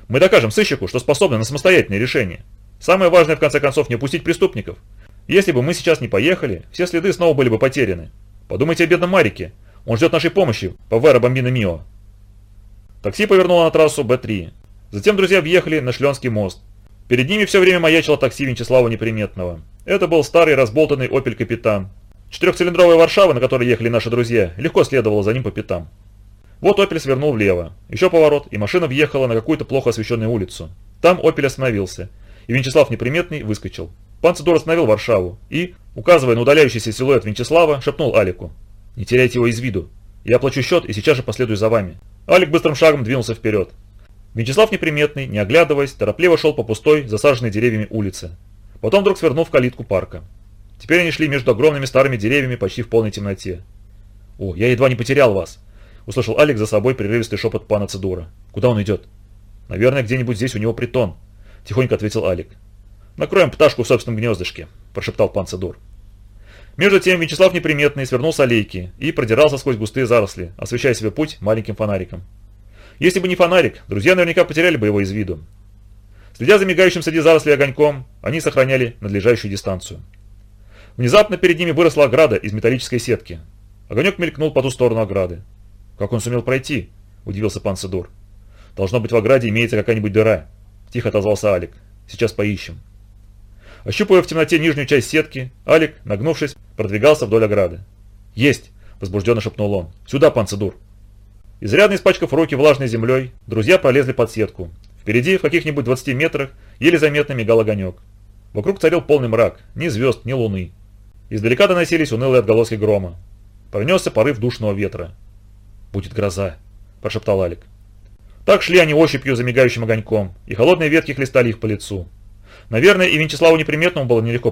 «Мы докажем сыщику, что способны на самостоятельное решение. Самое важное, в конце концов, не упустить преступников. Если бы мы сейчас не поехали, все следы снова были бы потеряны. Подумайте о бедном Марике. Он ждет нашей помощи по Вера Бомбина Мио». Такси повернуло на трассу Б-3. Затем друзья въехали на Шленский мост. Перед ними все время маячило такси Вячеслава Неприметного. Это был старый разболтанный «Опель Капитан». Четырехцилиндровая Варшава, на которой ехали наши друзья, легко следовала за ним по пятам. Вот «Опель» свернул влево. Еще поворот, и машина въехала на какую-то плохо освещенную улицу. Там «Опель» остановился, и Вячеслав Неприметный выскочил. Пан Цидор остановил Варшаву и, указывая на удаляющийся силуэт Вячеслава, шепнул Алику. «Не теряйте его из виду. Я оплачу счет и сейчас же последую за вами». Алик быстрым шагом двинулся вперед. Вячеслав неприметный, не оглядываясь, торопливо шел по пустой, засаженной деревьями улице. Потом вдруг свернул в калитку парка. Теперь они шли между огромными старыми деревьями почти в полной темноте. «О, я едва не потерял вас!» – услышал Алекс за собой прерывистый шепот пана Цедура. «Куда он идет?» «Наверное, где-нибудь здесь у него притон», – тихонько ответил Алик. «Накроем пташку в собственном гнездышке», – прошептал пан Цедур. Между тем Вячеслав неприметный свернул с аллейки и продирался сквозь густые заросли, освещая себе путь маленьким фонариком. Если бы не фонарик, друзья наверняка потеряли бы его из виду. Следя за мигающим среди зарослей огоньком, они сохраняли надлежащую дистанцию. Внезапно перед ними выросла ограда из металлической сетки. Огонек мелькнул по ту сторону ограды. «Как он сумел пройти?» – удивился пан Сидор. «Должно быть, в ограде имеется какая-нибудь дыра», – тихо отозвался Алик. «Сейчас поищем». Ощупывая в темноте нижнюю часть сетки, Алик, нагнувшись, продвигался вдоль ограды. «Есть!» – возбужденно шепнул он. «Сюда, пан Цидур!» Изрядно испачкав руки влажной землей, друзья пролезли под сетку. Впереди, в каких-нибудь 20 метрах, еле заметно мигал огонек. Вокруг царил полный мрак, ни звезд, ни луны. Издалека доносились унылые отголоски грома. Пронесся порыв душного ветра. «Будет гроза», – прошептал Алик. Так шли они ощупью за мигающим огоньком, и холодные ветки хлестали их по лицу. Наверное, и Вячеславу Неприметному было нелегко